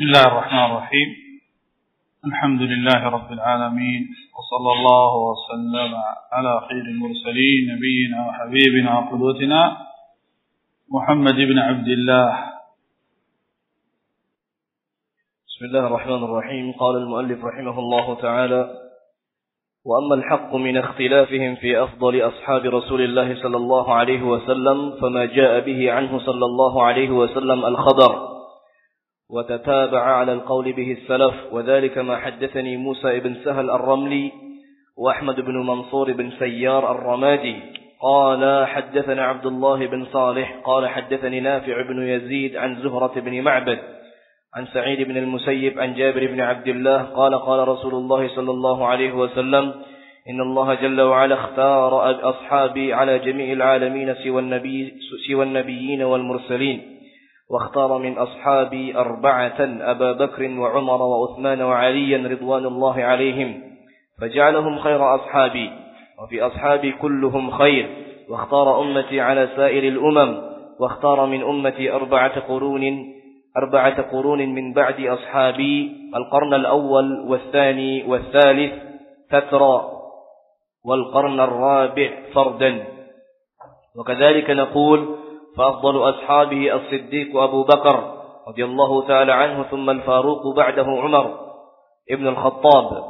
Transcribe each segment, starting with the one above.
بسم الله الرحمن الرحيم. الحمد لله رب العالمين وصلى الله وسلم على خير المرسلين نبينا وحبيبنا وقدوتنا محمد بن عبد الله. بسم الله الرحمن الرحيم. قال المؤلف رحمه الله تعالى وأما الحق من اختلافهم في أفضل أصحاب رسول الله صلى الله عليه وسلم فما جاء به عنه صلى الله عليه وسلم الخضر وتتابع على القول به السلف. وذلك ما حدثني موسى بن سهل الرملي وأحمد بن منصور بن سيار الرمادي. قال حدثنا عبد الله بن صالح. قال حدثني نافع بن يزيد عن زهرة بن معبد عن سعيد بن المسيب عن جابر بن عبد الله. قال قال رسول الله صلى الله عليه وسلم إن الله جل وعلا اختار أصحابي على جميع العالمين سوى, النبي سوى النبيين والمرسلين. واختار من أصحابي أربعة أبا بكر وعمر وعثمان وعليا رضوان الله عليهم فجعلهم خير أصحابي وفي أصحابي كلهم خير واختار أمتي على سائر الأمم واختار من أمتي أربعة قرون أربعة قرون من بعد أصحابي القرن الأول والثاني والثالث فترى والقرن الرابع فردا. وكذلك نقول فأفضل أصحابه الصديق أبو بكر رضي الله تعالى عنه ثم الفاروق بعده عمر ابن الخطاب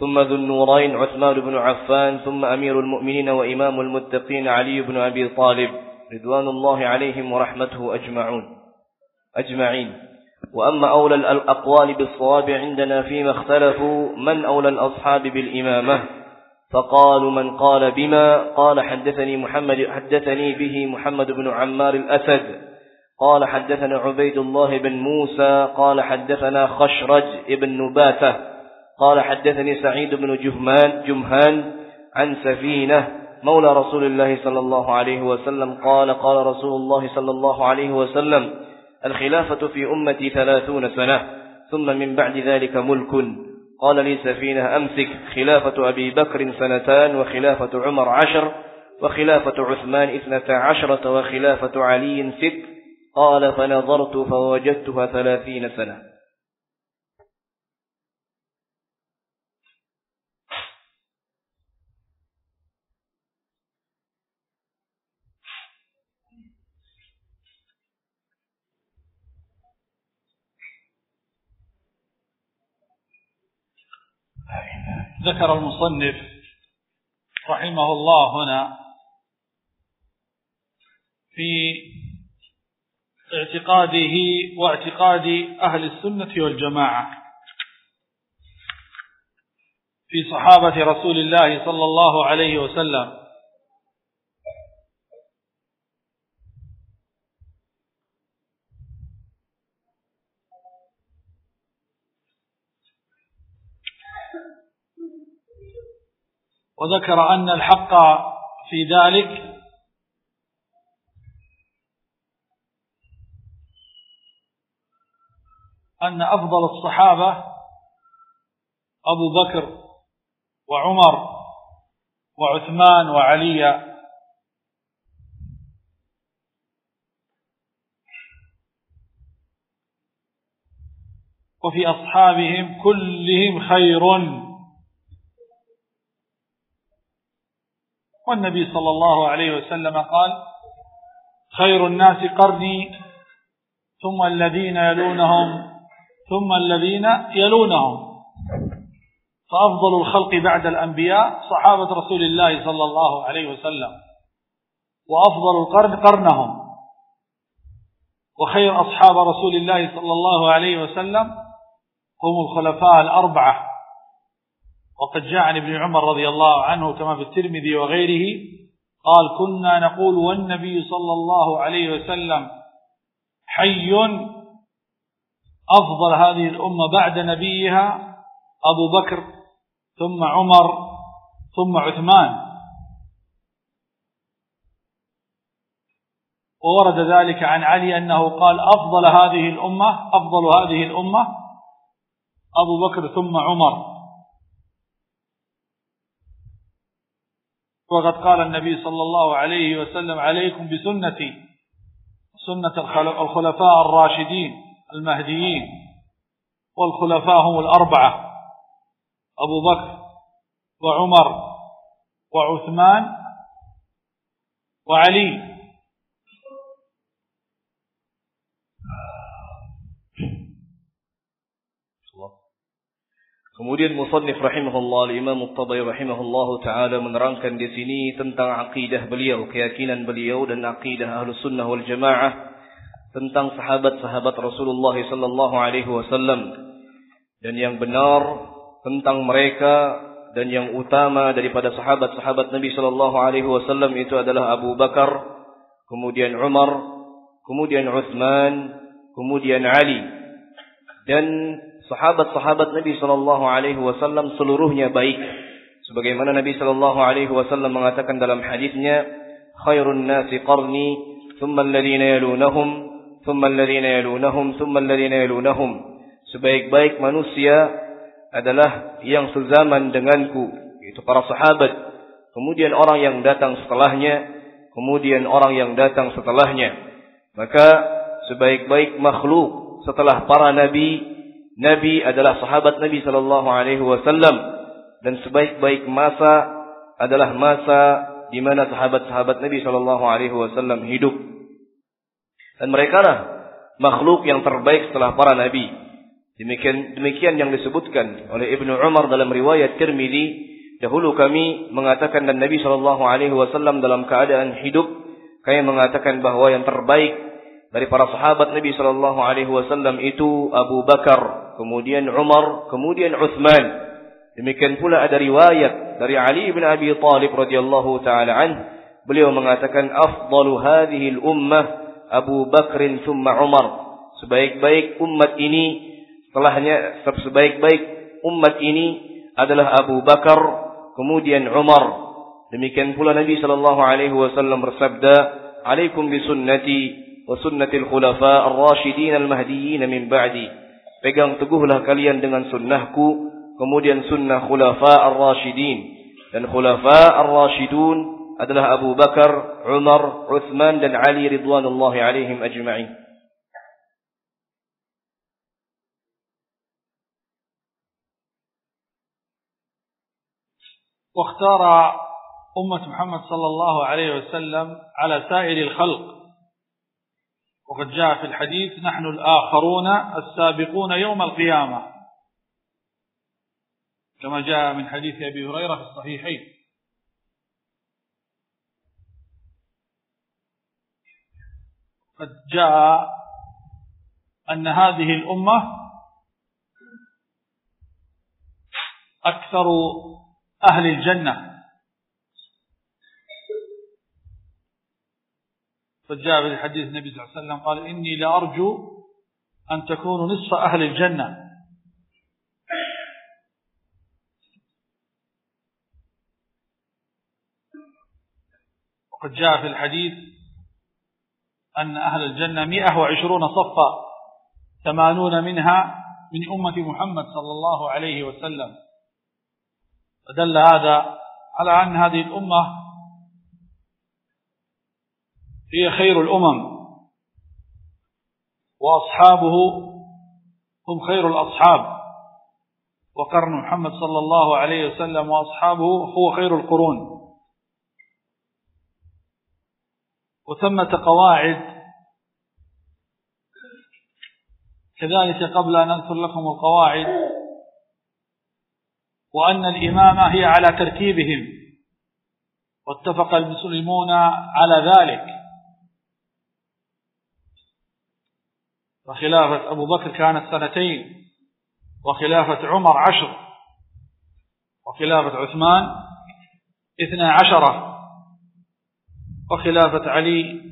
ثم ذو النورين عثمان بن عفان ثم أمير المؤمنين وإمام المتقين علي بن أبي طالب رضوان الله عليهم ورحمته أجمعون. أجمعين. وأما أولى الأقوال بالصواب عندنا فيما اختلفوا من أولى الأصحاب بالإمامة؟ فقالوا من قال بما؟ قال حدثني محمد حدثني به محمد بن عمار الأسد. قال حدثنا عبيد الله بن موسى قال حدثنا خشرج بن نباتة. قال حدثني سعيد بن جهمان جمهان عن سفينة. مولى رسول الله صلى الله عليه وسلم قال قال رسول الله صلى الله عليه وسلم الخلافة في أمتي ثلاثون سنة ثم من بعد ذلك ملك. قال لي سفينة أمسك خلافة أبي بكر سنتان وخلافة عمر عشر وخلافة عثمان اثنتا عشرة وخلافة علي ست قال فنظرت فوجدتها ثلاثين سنة ذكر المصنف رحمه الله هنا في اعتقاده واعتقاد أهل السنة والجماعة في صحابة رسول الله صلى الله عليه وسلم. وذكر أن الحق في ذلك أن أفضل الصحابة أبو بكر وعمر وعثمان وعلي. وفي أصحابهم كلهم خير. والنبي صلى الله عليه وسلم قال خير الناس قرني ثم الذين يلونهم ثم الذين يلونهم. فأفضل الخلق بعد الأنبياء صحابة رسول الله صلى الله عليه وسلم وأفضل القرن قرنهم. وخير أصحاب رسول الله صلى الله عليه وسلم هم الخلفاء الأربعة. وقد جاء عن ابن عمر رضي الله عنه كما في الترمذي وغيره قال كنا نقول والنبي صلى الله عليه وسلم حي أفضل هذه الأمة بعد نبيها أبو بكر ثم عمر ثم عثمان. وورد ذلك عن علي أنه قال أفضل هذه الأمة أفضل هذه الأمة أبو بكر ثم عمر. وقد قال النبي صلى الله عليه وسلم عليكم بسنتي سنة الخلفاء الراشدين المهديين والخلفاء هم الأربعة أبو بكر وعمر وعثمان وعلي. Kemudian musannif rahimahullah Imam At-Tabai rahimahullah taala menerangkan di sini tentang akidah beliau, keyakinan beliau dan akidah Ahlus Sunnah wal Jamaah tentang sahabat-sahabat Rasulullah sallallahu alaihi wasallam dan yang benar tentang mereka dan yang utama daripada sahabat-sahabat Nabi sallallahu alaihi wasallam itu adalah Abu Bakar, kemudian Umar, kemudian Uthman, kemudian Ali. Dan sahabat-sahabat Nabi sallallahu alaihi wasallam seluruhnya baik. Sebagaimana Nabi sallallahu alaihi wasallam mengatakan dalam hadisnya khairun nasi qarni thumma alladhina yalunhum thumma alladhina yalunhum thumma alladhina yalunhum sebaik-baik manusia adalah yang sezaman denganku itu para sahabat. Kemudian orang yang datang setelahnya kemudian orang yang datang setelahnya. Maka sebaik-baik makhluk setelah para nabi Nabi adalah sahabat Nabi sallallahu alaihi wasallam dan sebaik-baik masa adalah masa di mana sahabat-sahabat Nabi sallallahu alaihi wasallam hidup. Dan mereka lah makhluk yang terbaik setelah para nabi. Demikian demikian yang disebutkan oleh Ibnu Umar dalam riwayat Tirmizi, dahulu kami mengatakan dan Nabi sallallahu alaihi wasallam dalam keadaan hidup kami mengatakan bahwa yang terbaik dari para sahabat Nabi sallallahu alaihi wasallam itu Abu Bakar kemudian Umar, kemudian Uthman. Demikian pula ada riwayat dari Ali bin Abi Talib radhiyallahu taala an, beliau mengatakan afdalu hadhihi al-ummah Abu Bakr thumma Umar. Sebaik-baik umat ini setelahnya sebaik-baik umat ini adalah Abu Bakar, kemudian Umar. Demikian pula Nabi sallallahu alaihi wasallam bersabda, "Alaikum bi sunnati sunnatil khulafa ar-rasyidin al-mahdiyyin min ba'di." pegang teguhlah kalian dengan sunnahku kemudian sunnah khulafa ar-rasyidin dan khulafa ar-rasyidun adalah Abu Bakar, Umar, Uthman dan Ali ridwanullahi alaihim ajma'in واختار أمة محمد صلى الله عليه وسلم على سائر الخلق وقد جاء في الحديث نحن الآخرون السابقون يوم القيامة. كما جاء من حديث أبي هريرة في الصحيحين. قد جاء أن هذه الأمة أكثر أهل الجنة. فجاء في الحديث النبي صلى الله عليه وسلم قال إني لأرجو أن تكونوا نصف أهل الجنة. وقد جاء في الحديث أن أهل الجنة مئة وعشرون صفا ثمانون منها من أمة محمد صلى الله عليه وسلم. فدل هذا على أن هذه الأمة هي خير الأمم. وأصحابه هم خير الأصحاب. وقرن محمد صلى الله عليه وسلم وأصحابه هو خير القرون. وثمة قواعد. كذلك قبل أن أذكر لكم القواعد. وأن الإمامة هي على ترتيبهم واتفق المسلمون على ذلك. وخلافة أبو بكر كانت سنتين وخلافة عمر عشر وخلافة عثمان اثنى عشرة وخلافة علي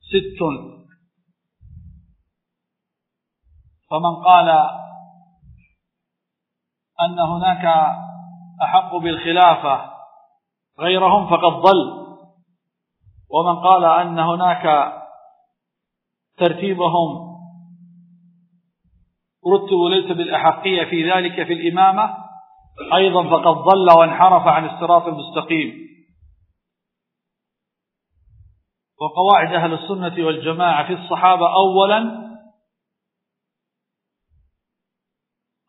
ست. فمن قال أن هناك أحق بالخلافة غيرهم فقد ضل ومن قال أن هناك ترتيبهم. رتبوا ليس بالأحقية في ذلك في الإمامة. أيضا فقد ضل وانحرف عن الصراط المستقيم. وقواعد أهل السنة والجماعة في الصحابة أولا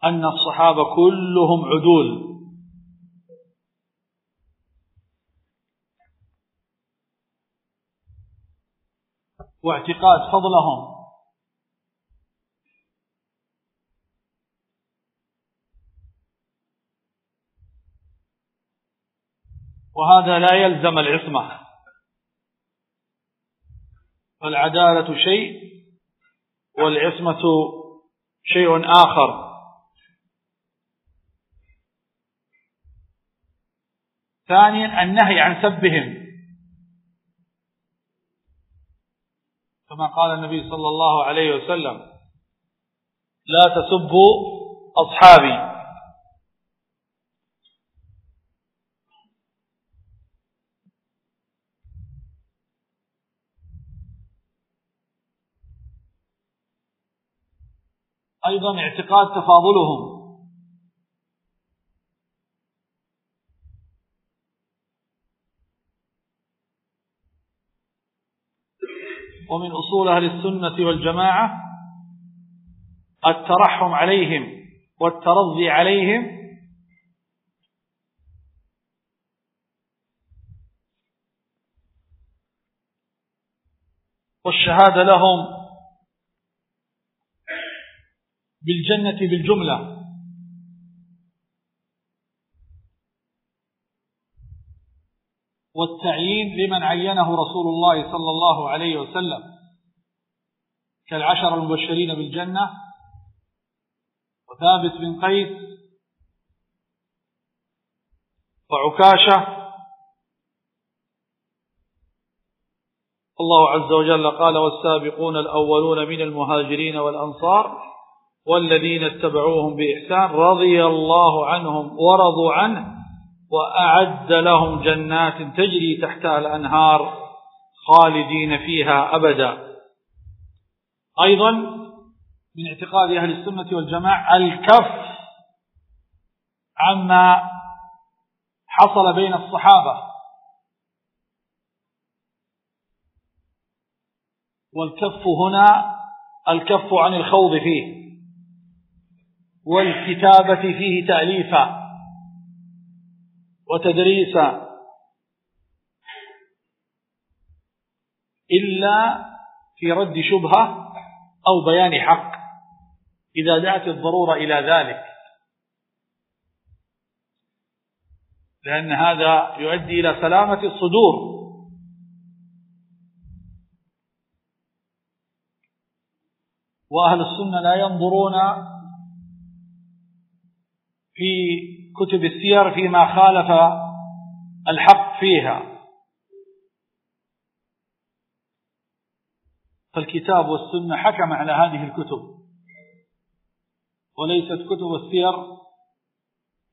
أن الصحابة كلهم عدول. واعتقاد فضلهم. وهذا لا يلزم العصمة. فالعدالة شيء والعصمة شيء آخر. ثانيا النهي عن سبهم. كما قال النبي صلى الله عليه وسلم لا تسبوا أصحابي. أيضا اعتقاد تفاضلهم. ومن أصول أهل السنة والجماعة الترحم عليهم والترضي عليهم والشهادة لهم بالجنة بالجملة. والتعيين لمن عينه رسول الله صلى الله عليه وسلم. كالعشر المبشرين بالجنة وثابت بن قيس وعكاشة. الله عز وجل قال والسابقون الأولون من المهاجرين والأنصار والذين اتبعوهم بإحسان رضي الله عنهم ورضوا عنه. وأعد لهم جنات تجري تحتها الأنهار خالدين فيها أبدا. أيضا من اعتقاد أهل السنة والجماعة الكف عما حصل بين الصحابة والكف هنا الكف عن الخوض فيه والكتابة فيه تأليفا. وتدريسا إلا في رد شبهة أو بيان حق. إذا دعت الضرورة إلى ذلك. لأن هذا يؤدي إلى سلامة الصدور. وأهل السنة لا ينظرون في كتب السير فيما خالف الحق فيها. فالكتاب والسنة حكم على هذه الكتب. وليست كتب السير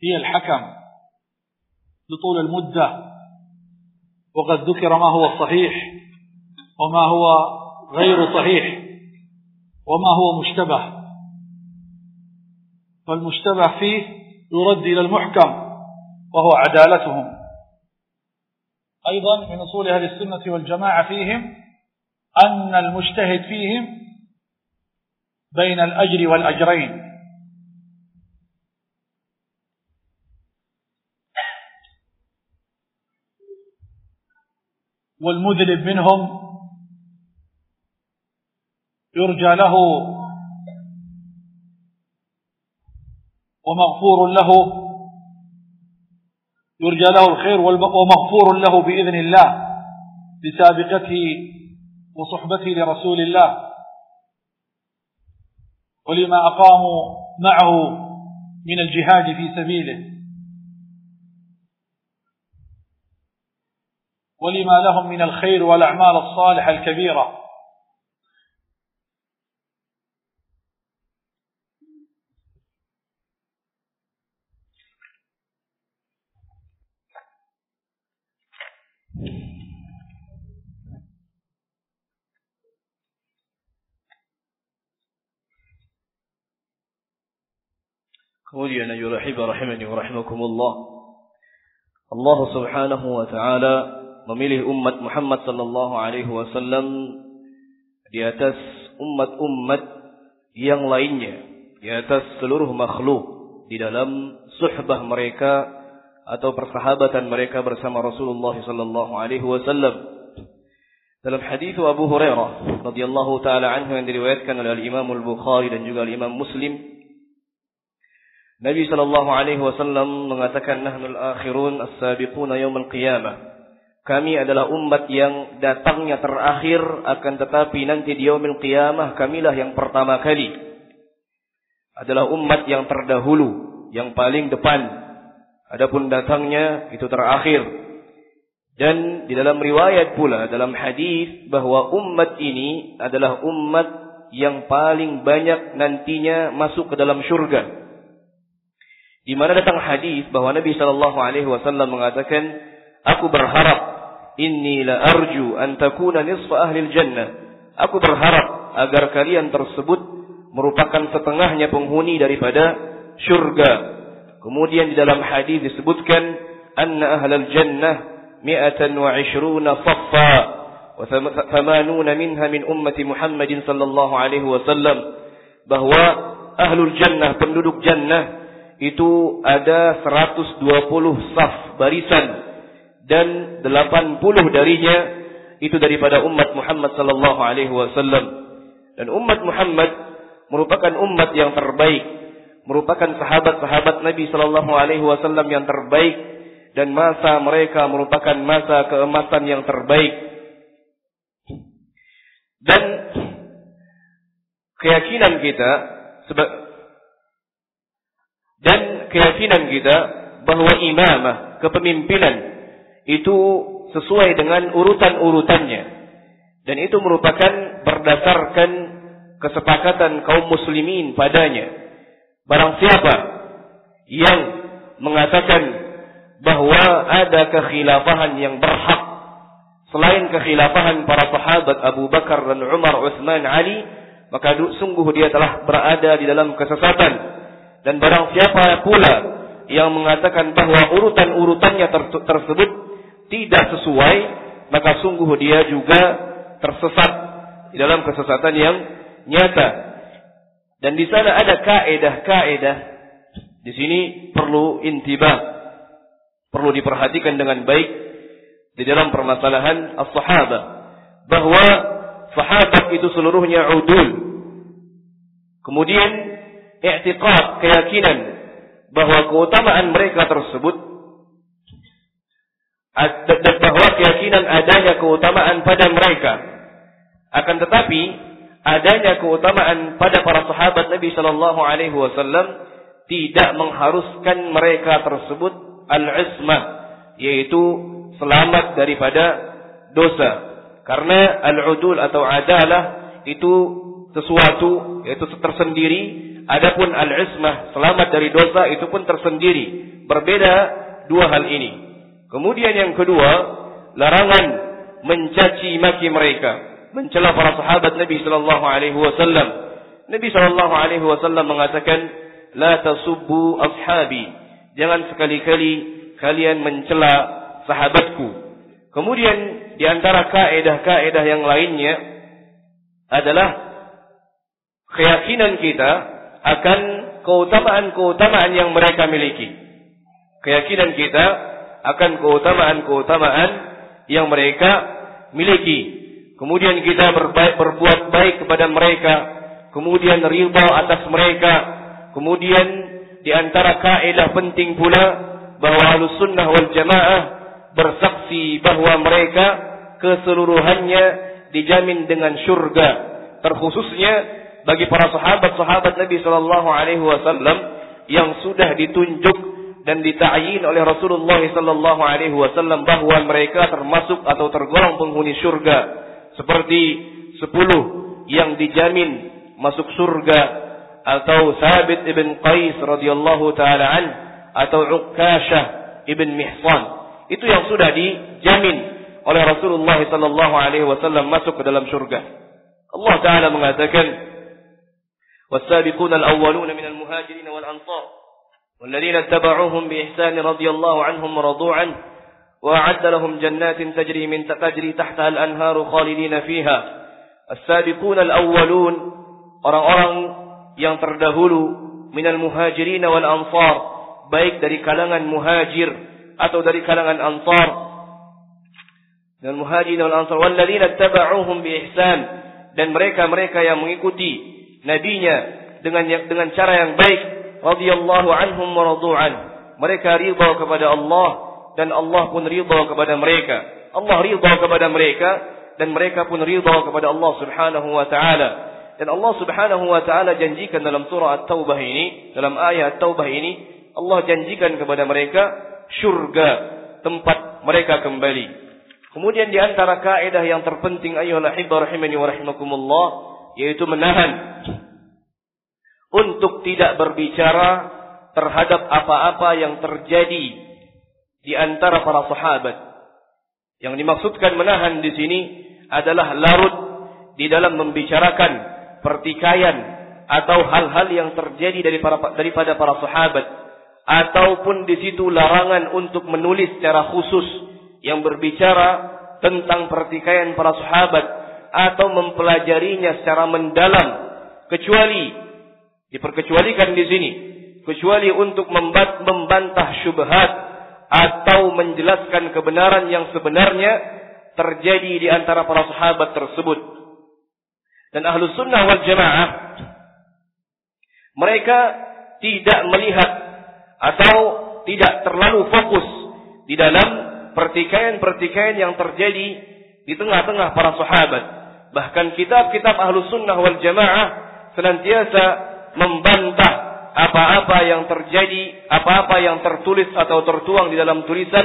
هي الحكم لطول المدة. وقد ذكر ما هو صحيح وما هو غير صحيح وما هو مشتبه. فالمشتبه فيه يرد إلى المحكم وهو عدالتهم. أيضا من أصول أهل السنة والجماعة فيهم أن المجتهد فيهم بين الأجر والأجرين. والمذنب منهم يرجى له ومغفور له. يرجى له الخير ومغفور له بإذن الله بسابقته وصحبته لرسول الله. ولما أقاموا معه من الجهاد في سبيله. ولما لهم من الخير والأعمال الصالحة الكبيرة. Kemudian ayuhal ahibah rahimani wa rahimakumullah. Allah Subhanahu wa taala memilih umat Muhammad sallallahu alaihi wasallam di atas umat-umat yang lainnya di atas seluruh makhluk di dalam suhbah mereka atau persahabatan mereka bersama Rasulullah sallallahu alaihi wasallam. Dalam hadis Abu Hurairah radhiyallahu taala anhu yang diriwayatkan oleh Imam Al-Bukhari dan juga Imam Muslim Nabi sallallahu alaihi wasallam mengatakan nahnul akhirun as-sabiquna yaumil qiyamah. Kami adalah umat yang datangnya terakhir akan tetapi nanti di yaumil qiyamah kamilah yang pertama kali. Adalah umat yang terdahulu, yang paling depan. Adapun datangnya itu terakhir. Dan di dalam riwayat pula dalam hadis bahwa umat ini adalah umat yang paling banyak nantinya masuk ke dalam syurga di mana datang hadis bahwa Nabi sallallahu alaihi wasallam mengatakan aku berharap inni la arju an takuna nisf ahli jannah aku berharap agar kalian tersebut merupakan setengahnya penghuni daripada syurga. Kemudian di dalam hadis disebutkan anna ahli jannah 120 saffa wa 80 minha min ummati Muhammadin sallallahu alaihi wasallam. Bahwa ahli jannah penduduk jannah itu ada 120 saf barisan. Dan 80 darinya itu daripada umat Muhammad sallallahu alaihi wasallam. Dan umat Muhammad merupakan umat yang terbaik. Merupakan sahabat-sahabat Nabi sallallahu alaihi wasallam yang terbaik. Dan masa mereka merupakan masa keemasan yang terbaik. Dan keyakinan kita dan keyakinan kita bahwa imamah, kepemimpinan itu sesuai dengan urutan-urutannya. Dan itu merupakan berdasarkan kesepakatan kaum muslimin padanya. Barang siapa yang mengatakan bahwa ada kekhilafahan yang berhak selain kekhilafahan para sahabat Abu Bakar dan Umar, Utsman, Ali, maka sungguh dia telah berada di dalam kesesatan. Dan barang siapa pula yang mengatakan bahwa urutan-urutannya ter tersebut tidak sesuai, maka sungguh dia juga tersesat dalam kesesatan yang nyata. Dan di sana ada kaedah-kaedah. Di sini perlu intibah perlu diperhatikan dengan baik di dalam permasalahan as-sahabah bahwa sahabat itu seluruhnya udul. Kemudian i'tiqad keyakinan bahwa keutamaan mereka tersebut bahwa keyakinan adanya keutamaan pada mereka. Akan tetapi adanya keutamaan pada para sahabat Nabi sallallahu alaihi wasallam tidak mengharuskan mereka tersebut al-ismah yaitu selamat daripada dosa. Karena al-udul atau adalah itu sesuatu yaitu tersendiri adapun al-ismah selamat dari dosa itu pun tersendiri. Berbeda dua hal ini. Kemudian yang kedua larangan mencaci maki mereka mencela para sahabat Nabi sallallahu alaihi wasallam. Nabi sallallahu alaihi wasallam mengatakan la tasubbu ashabi. Jangan sekali-kali kalian mencela sahabatku. Kemudian di antara kaedah-kaedah yang lainnya adalah keyakinan kita akan keutamaan-keutamaan yang mereka miliki. Keyakinan kita akan keutamaan-keutamaan yang mereka miliki. Kemudian kita berbaik, berbuat baik kepada mereka. Kemudian ridha atas mereka. Kemudian di antara kaidah penting pula bahwa Ahlus Sunnah wal Jamaah bersaksi bahwa mereka keseluruhannya dijamin dengan syurga terkhususnya bagi para sahabat-sahabat Nabi sallallahu alaihi wasallam yang sudah ditunjuk dan ditayin oleh Rasulullah sallallahu alaihi wasallam bahwa mereka termasuk atau tergolong penghuni syurga seperti sepuluh yang dijamin masuk surga atau Sabit ibn Qais radhiyallahu taala an atau Uqashah ibn Mihsan itu yang sudah dijamin oleh Rasulullah sallallahu alaihi wasallam masuk ke dalam surga. Allah taala mengatakan والسابقون الأولون من المهاجرين والأنصار والذين اتبعوهم بإحسان رضي الله عنهم رضوعا وأعد لهم جنات تجري من تجري تحتها الأنهار خالدين فيها. السابقون الأولون orang-orang yang terdahulu من المهاجرين والأنصار baik dari kalangan muhajir atau dari kalangan ansar. dan muhajirin wal ansar walladzina taba'uuhum biihsan dan mereka-mereka yang mengikuti nabinya dengan dengan cara yang baik radhiyallahu anhum wa radu'an. Mereka ridha kepada Allah dan Allah pun ridha kepada mereka. Allah ridha kepada mereka dan mereka pun ridha kepada Allah Subhanahu wa taala. Dan Allah Subhanahu wa taala janjikan dalam surah At-Taubah ini dalam ayat At-Taubah ini Allah janjikan kepada mereka syurga tempat mereka kembali. Kemudian di antara kaidah yang terpenting ayyuhal ahibba rahimani wa rahimakumullah yaitu menahan untuk tidak berbicara terhadap apa-apa yang terjadi di antara para sahabat. Yang dimaksudkan menahan di sini adalah larut di dalam membicarakan pertikaian atau hal-hal yang terjadi dari para, daripada para sahabat ataupun di situ larangan untuk menulis secara khusus yang berbicara tentang pertikaian para sahabat atau mempelajarinya secara mendalam kecuali diperkecualikan di sini kecuali untuk membantah syubhat atau menjelaskan kebenaran yang sebenarnya terjadi di antara para sahabat tersebut. Dan ahlu sunnah wal jamaah, mereka tidak melihat atau tidak terlalu fokus di dalam pertikaian-pertikaian yang terjadi di tengah-tengah para sahabat. Bahkan kitab-kitab ahlu sunnah wal jamaah senantiasa membantah apa-apa yang terjadi, apa-apa yang tertulis atau tertuang di dalam tulisan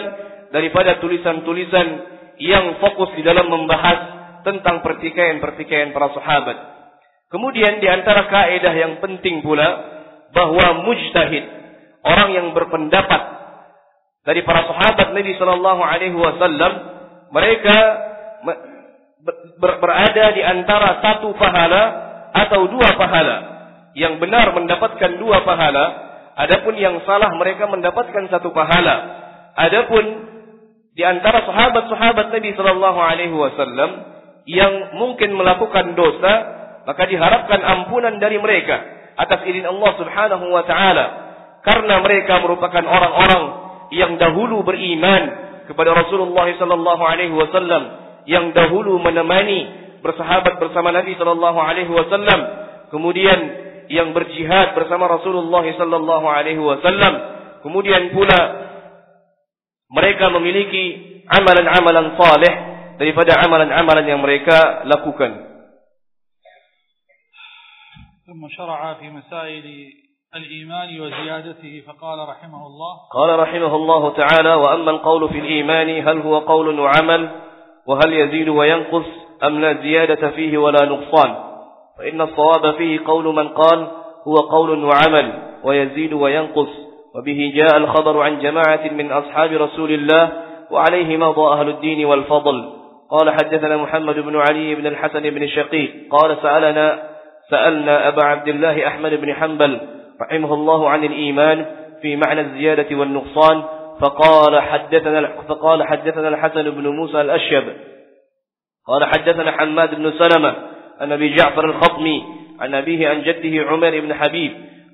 daripada tulisan-tulisan yang fokus di dalam membahas tentang pertikaian-pertikaian para sahabat. Kemudian di antara kaidah yang penting pula bahwa mujtahid, orang yang berpendapat dari para sahabat Nabi sallallahu alaihi wasallam, mereka berada di antara satu pahala atau dua pahala. Yang benar mendapatkan dua pahala, adapun yang salah mereka mendapatkan satu pahala. Adapun di antara sahabat-sahabat Nabi sallallahu alaihi wasallam yang mungkin melakukan dosa maka diharapkan ampunan dari mereka atas izin Allah Subhanahu wa taala karena mereka merupakan orang-orang yang dahulu beriman kepada Rasulullah sallallahu alaihi wasallam yang dahulu menemani bersahabat bersama Nabi sallallahu alaihi wasallam kemudian yang berjihad bersama Rasulullah sallallahu alaihi wasallam kemudian pula mereka memiliki amalan-amalan saleh daripada amalan-amalan yang mereka lakukan. ثم شرع في مسائل الإيمان وزيادته فقال رحمه الله قال رحمه الله تعالى وأما القول في الإيمان هل هو قول وعمل وهل يزيد وينقص أم لا زيادة فيه ولا نقصان؟ فإن الصواب فيه قول من قال هو قول وعمل ويزيد وينقص وبه جاء الخبر عن جماعة من أصحاب رسول الله وعليه مضى أهل الدين والفضل. قال حدثنا محمد بن علي بن الحسن بن الشقيق قال سألنا سألنا أبا عبد الله أحمد بن حنبل رحمه الله عن الإيمان في معنى الزيادة والنقصان فقال حدثنا فقال حدثنا الحسن بن موسى الأشيب. قال حدثنا حماد بن سلمة عن أبي جعفر الخطمي عن أبيه عن جده عمر بن حبيب.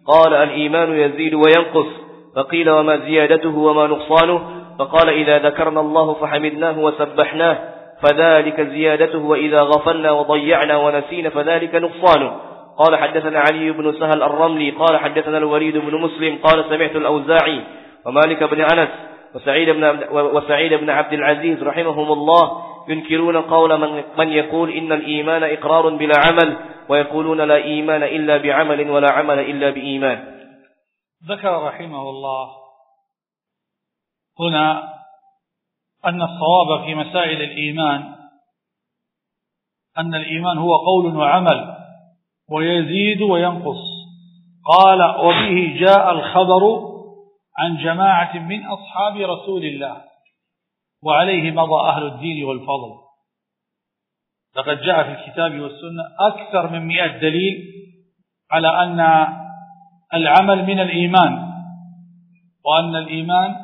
قال الإيمان يزيد وينقص. فقيل وما زيادته وما نقصانه؟ فقال إذا ذكرنا الله فحمدناه وسبحناه فذلك زيادته وإذا غفلنا وضيعنا ونسينا فذلك نقصانه. قال حدثنا علي بن سهل الرملي قال حدثنا الوليد بن مسلم قال سمعت الأوزاعي ومالك بن أنس وسعيد بن, وسعيد بن عبد العزيز رحمهم الله ينكرون قول من, من يقول إن الإيمان إقرار بلا عمل ويقولون لا إيمان إلا بعمل ولا عمل إلا بإيمان. ذكر رحمه الله هنا أن الصواب في مسائل الإيمان أن الإيمان هو قول وعمل ويزيد وينقص. قال وبه جاء الخبر عن جماعة من أصحاب رسول الله وعليه مضى أهل الدين والفضل. لقد جاء في الكتاب والسنة أكثر من مئة دليل على أن العمل من الإيمان وأن الإيمان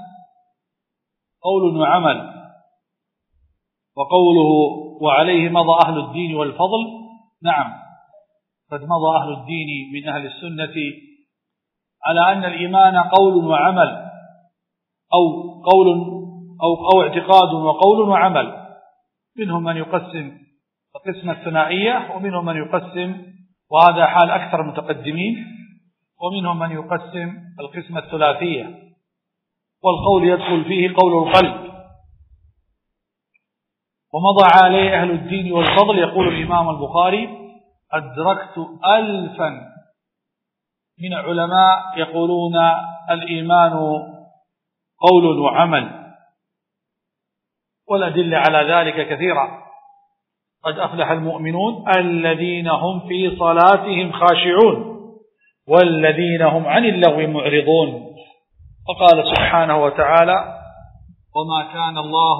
قول وعمل وقوله وعليه مضى أهل الدين والفضل. نعم قد مضى أهل الدين من أهل السنة على أن الإيمان قول وعمل أو قول أو, أو اعتقاد وقول وعمل. منهم من يقسم القسمة الثنائية ومنهم من يقسم وهذا حال أكثر المتقدمين ومنهم من يقسم القسمة الثلاثية. والقول يدخل فيه قول القلب. ومضى عليه أهل الدين والفضل يقول الإمام البخاري أدركت ألفا من علماء يقولون الإيمان قول وعمل والأدلة على ذلك كثيرة. قد أفلح المؤمنون الذين هم في صلاتهم خاشعون والذين هم عن اللغو معرضون. وقال سبحانه وتعالى وما كان الله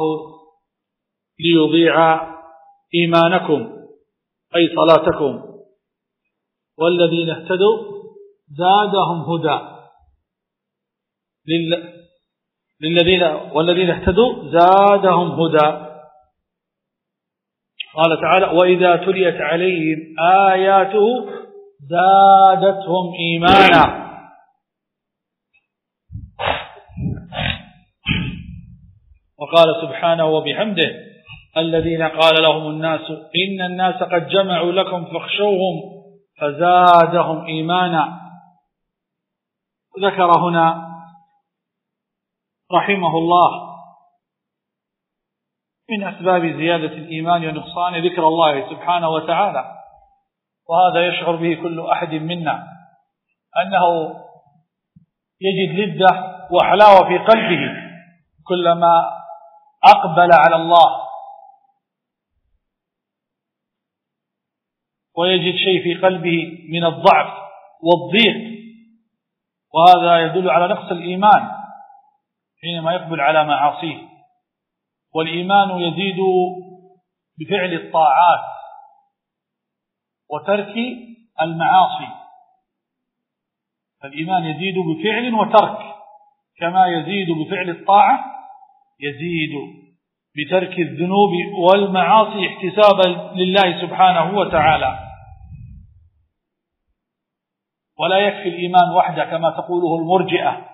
ليضيع إيمانكم أي صلاتكم. والذين اهتدوا زادهم هدى. للذين والذين اهتدوا زادهم هدى. قال تعالى وإذا تليت عليهم آياته زادتهم إيمانا. وقال سبحانه وبحمده الذين قال لهم الناس إن الناس قد جمعوا لكم فاخشوهم فزادهم إيمانا. ذكر هنا رحمه الله من أسباب زيادة الإيمان ونقصان ذكر الله سبحانه وتعالى وهذا يشعر به كل أحد منا أنه يجد لذة وحلاوة في قلبه كلما أقبل على الله ويجد شيء في قلبه من الضعف والضيق. وهذا يدل على نقص الإيمان حينما يقبل على معاصيه. والإيمان يزيد بفعل الطاعات وترك المعاصي. فالإيمان يزيد بفعل وترك كما يزيد بفعل الطاعة يزيد بترك الذنوب والمعاصي احتسابا لله سبحانه وتعالى. ولا يكفي الإيمان وحده كما تقوله المرجئة.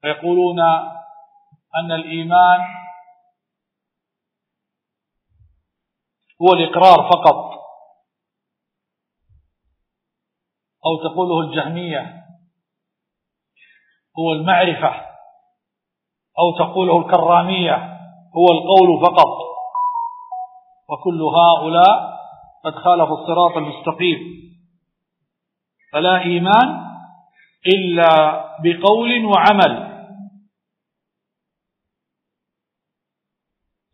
فيقولون أن الإيمان هو الإقرار فقط. أو تقوله الجهمية هو المعرفة. أو تقوله الكرامية هو القول فقط. وكل هؤلاء قد خالفوا الصراط المستقيم. فلا إيمان إلا بقول وعمل.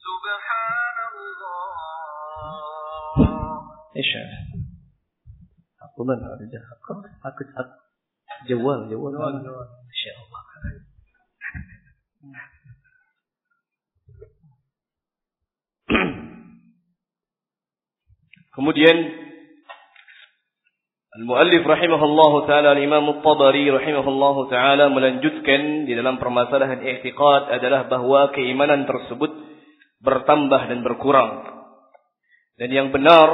سبحان الله. إيش هذا؟ حق من هذا حق حق حق جوال جوال. ما شاء الله. Kemudian Al-Muallif rahimahullahu taala Al-Imam At-Tabari rahimahullahu taala melanjutkan di dalam permasalahan i'tiqad adalah bahwa keimanan tersebut bertambah dan berkurang. Dan yang benar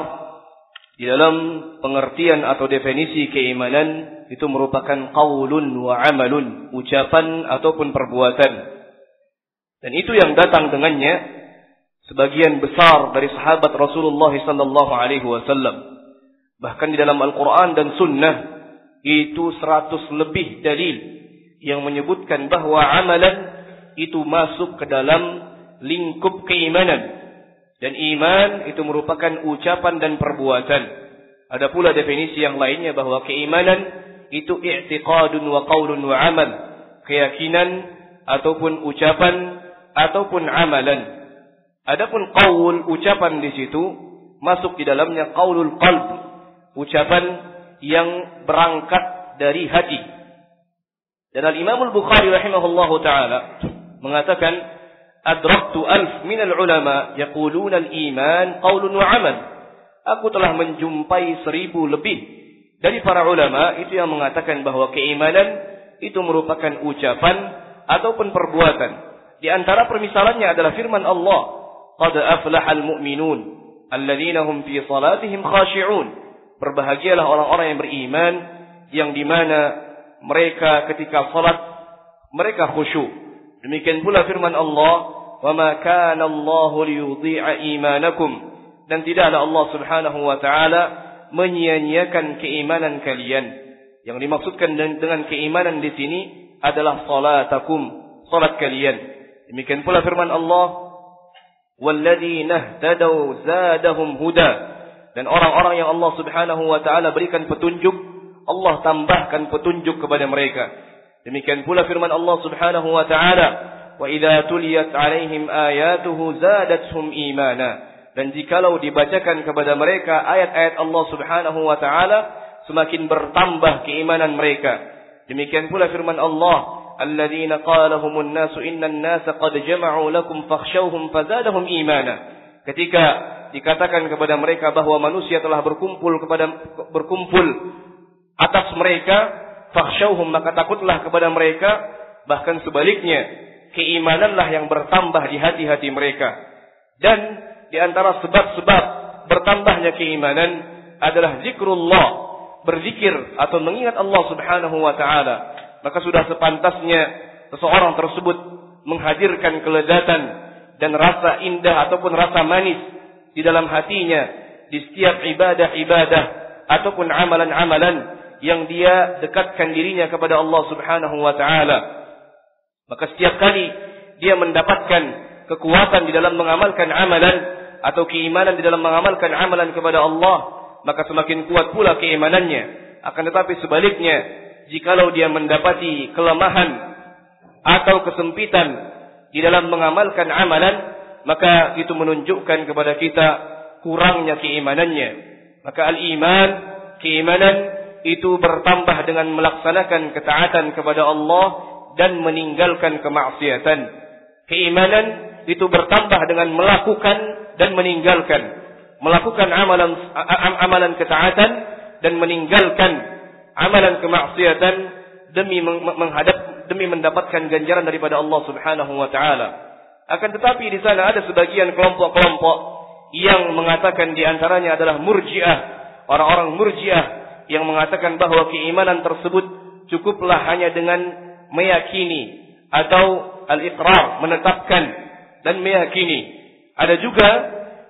di dalam pengertian atau definisi keimanan itu merupakan qaulun wa amalun, ucapan ataupun perbuatan. Dan itu yang datang dengannya sebagian besar dari sahabat Rasulullah sallallahu alaihi wasallam. Bahkan di dalam Al-Quran dan Sunnah itu seratus lebih dalil yang menyebutkan bahwa amalan itu masuk ke dalam lingkup keimanan. Dan iman itu merupakan ucapan dan perbuatan. Ada pula definisi yang lainnya bahwa keimanan itu i'tiqadun wa qawlun wa amal. Keyakinan ataupun ucapan ataupun amalan. Adapun qaul ucapan di situ masuk di dalamnya qaulul qalb ucapan yang berangkat dari hati. Dan Al-Imam Al-Bukhari rahimahullahu taala mengatakan adraktu alf min al-ulama yaquluna al-iman qaulun wa amal. Aku telah menjumpai seribu lebih dari para ulama itu yang mengatakan bahwa keimanan itu merupakan ucapan ataupun perbuatan. Di antara permisalannya adalah firman Allah, "Qad aflahal mu'minun alladzina hum fi salatihim khashi'un." Berbahagialah orang-orang yang beriman yang di mana mereka ketika salat mereka khusyuk. Demikian pula firman Allah, "Wa ma kana Allahu liyudhi'a imanakum." Dan tidaklah Allah Subhanahu wa taala menyia-nyiakan keimanan kalian. Yang dimaksudkan dengan keimanan di sini adalah salatakum, salat kalian. Demikian pula firman Allah, "Walladzina ihtadaw zadahum huda." Dan orang-orang yang Allah Subhanahu wa taala berikan petunjuk Allah tambahkan petunjuk kepada mereka. Demikian pula firman Allah Subhanahu wa taala wa idza tuliyat alaihim ayatuhu zadatuhum imana. Dan jikalau dibacakan kepada mereka ayat-ayat Allah Subhanahu wa taala semakin bertambah keimanan mereka. Demikian pula firman Allah alladzina qala lahumun nasu innan nasa qad jama'u lakum fakhshawhum fazadahum imana. Ketika dikatakan kepada mereka bahwa manusia telah berkumpul kepada berkumpul atas mereka fakhshawhum maka takutlah kepada mereka. Bahkan sebaliknya keimananlah yang bertambah di hati-hati mereka. Dan di antara sebab-sebab bertambahnya keimanan adalah zikrullah berzikir atau mengingat Allah Subhanahu wa taala. Maka sudah sepantasnya seseorang tersebut menghadirkan kelezatan dan rasa indah ataupun rasa manis di dalam hatinya di setiap ibadah-ibadah ataupun amalan-amalan yang dia dekatkan dirinya kepada Allah Subhanahu wa taala. Maka setiap kali dia mendapatkan kekuatan di dalam mengamalkan amalan atau keimanan di dalam mengamalkan amalan kepada Allah, maka semakin kuat pula keimanannya. Akan tetapi sebaliknya, jikalau dia mendapati kelemahan atau kesempitan di dalam mengamalkan amalan, maka itu menunjukkan kepada kita kurangnya keimanannya. Maka al-iman, keimanan itu bertambah dengan melaksanakan ketaatan kepada Allah dan meninggalkan kemaksiatan. Keimanan itu bertambah dengan melakukan dan meninggalkan. Melakukan amalan amalan ketaatan dan meninggalkan amalan kemaksiatan demi menghadap demi mendapatkan ganjaran daripada Allah Subhanahu wa taala. Akan tetapi di sana ada sebagian kelompok-kelompok yang mengatakan di antaranya adalah murjiah. Orang-orang murjiah yang mengatakan bahawa keimanan tersebut cukuplah hanya dengan meyakini atau al-iqrar, menetapkan dan meyakini. Ada juga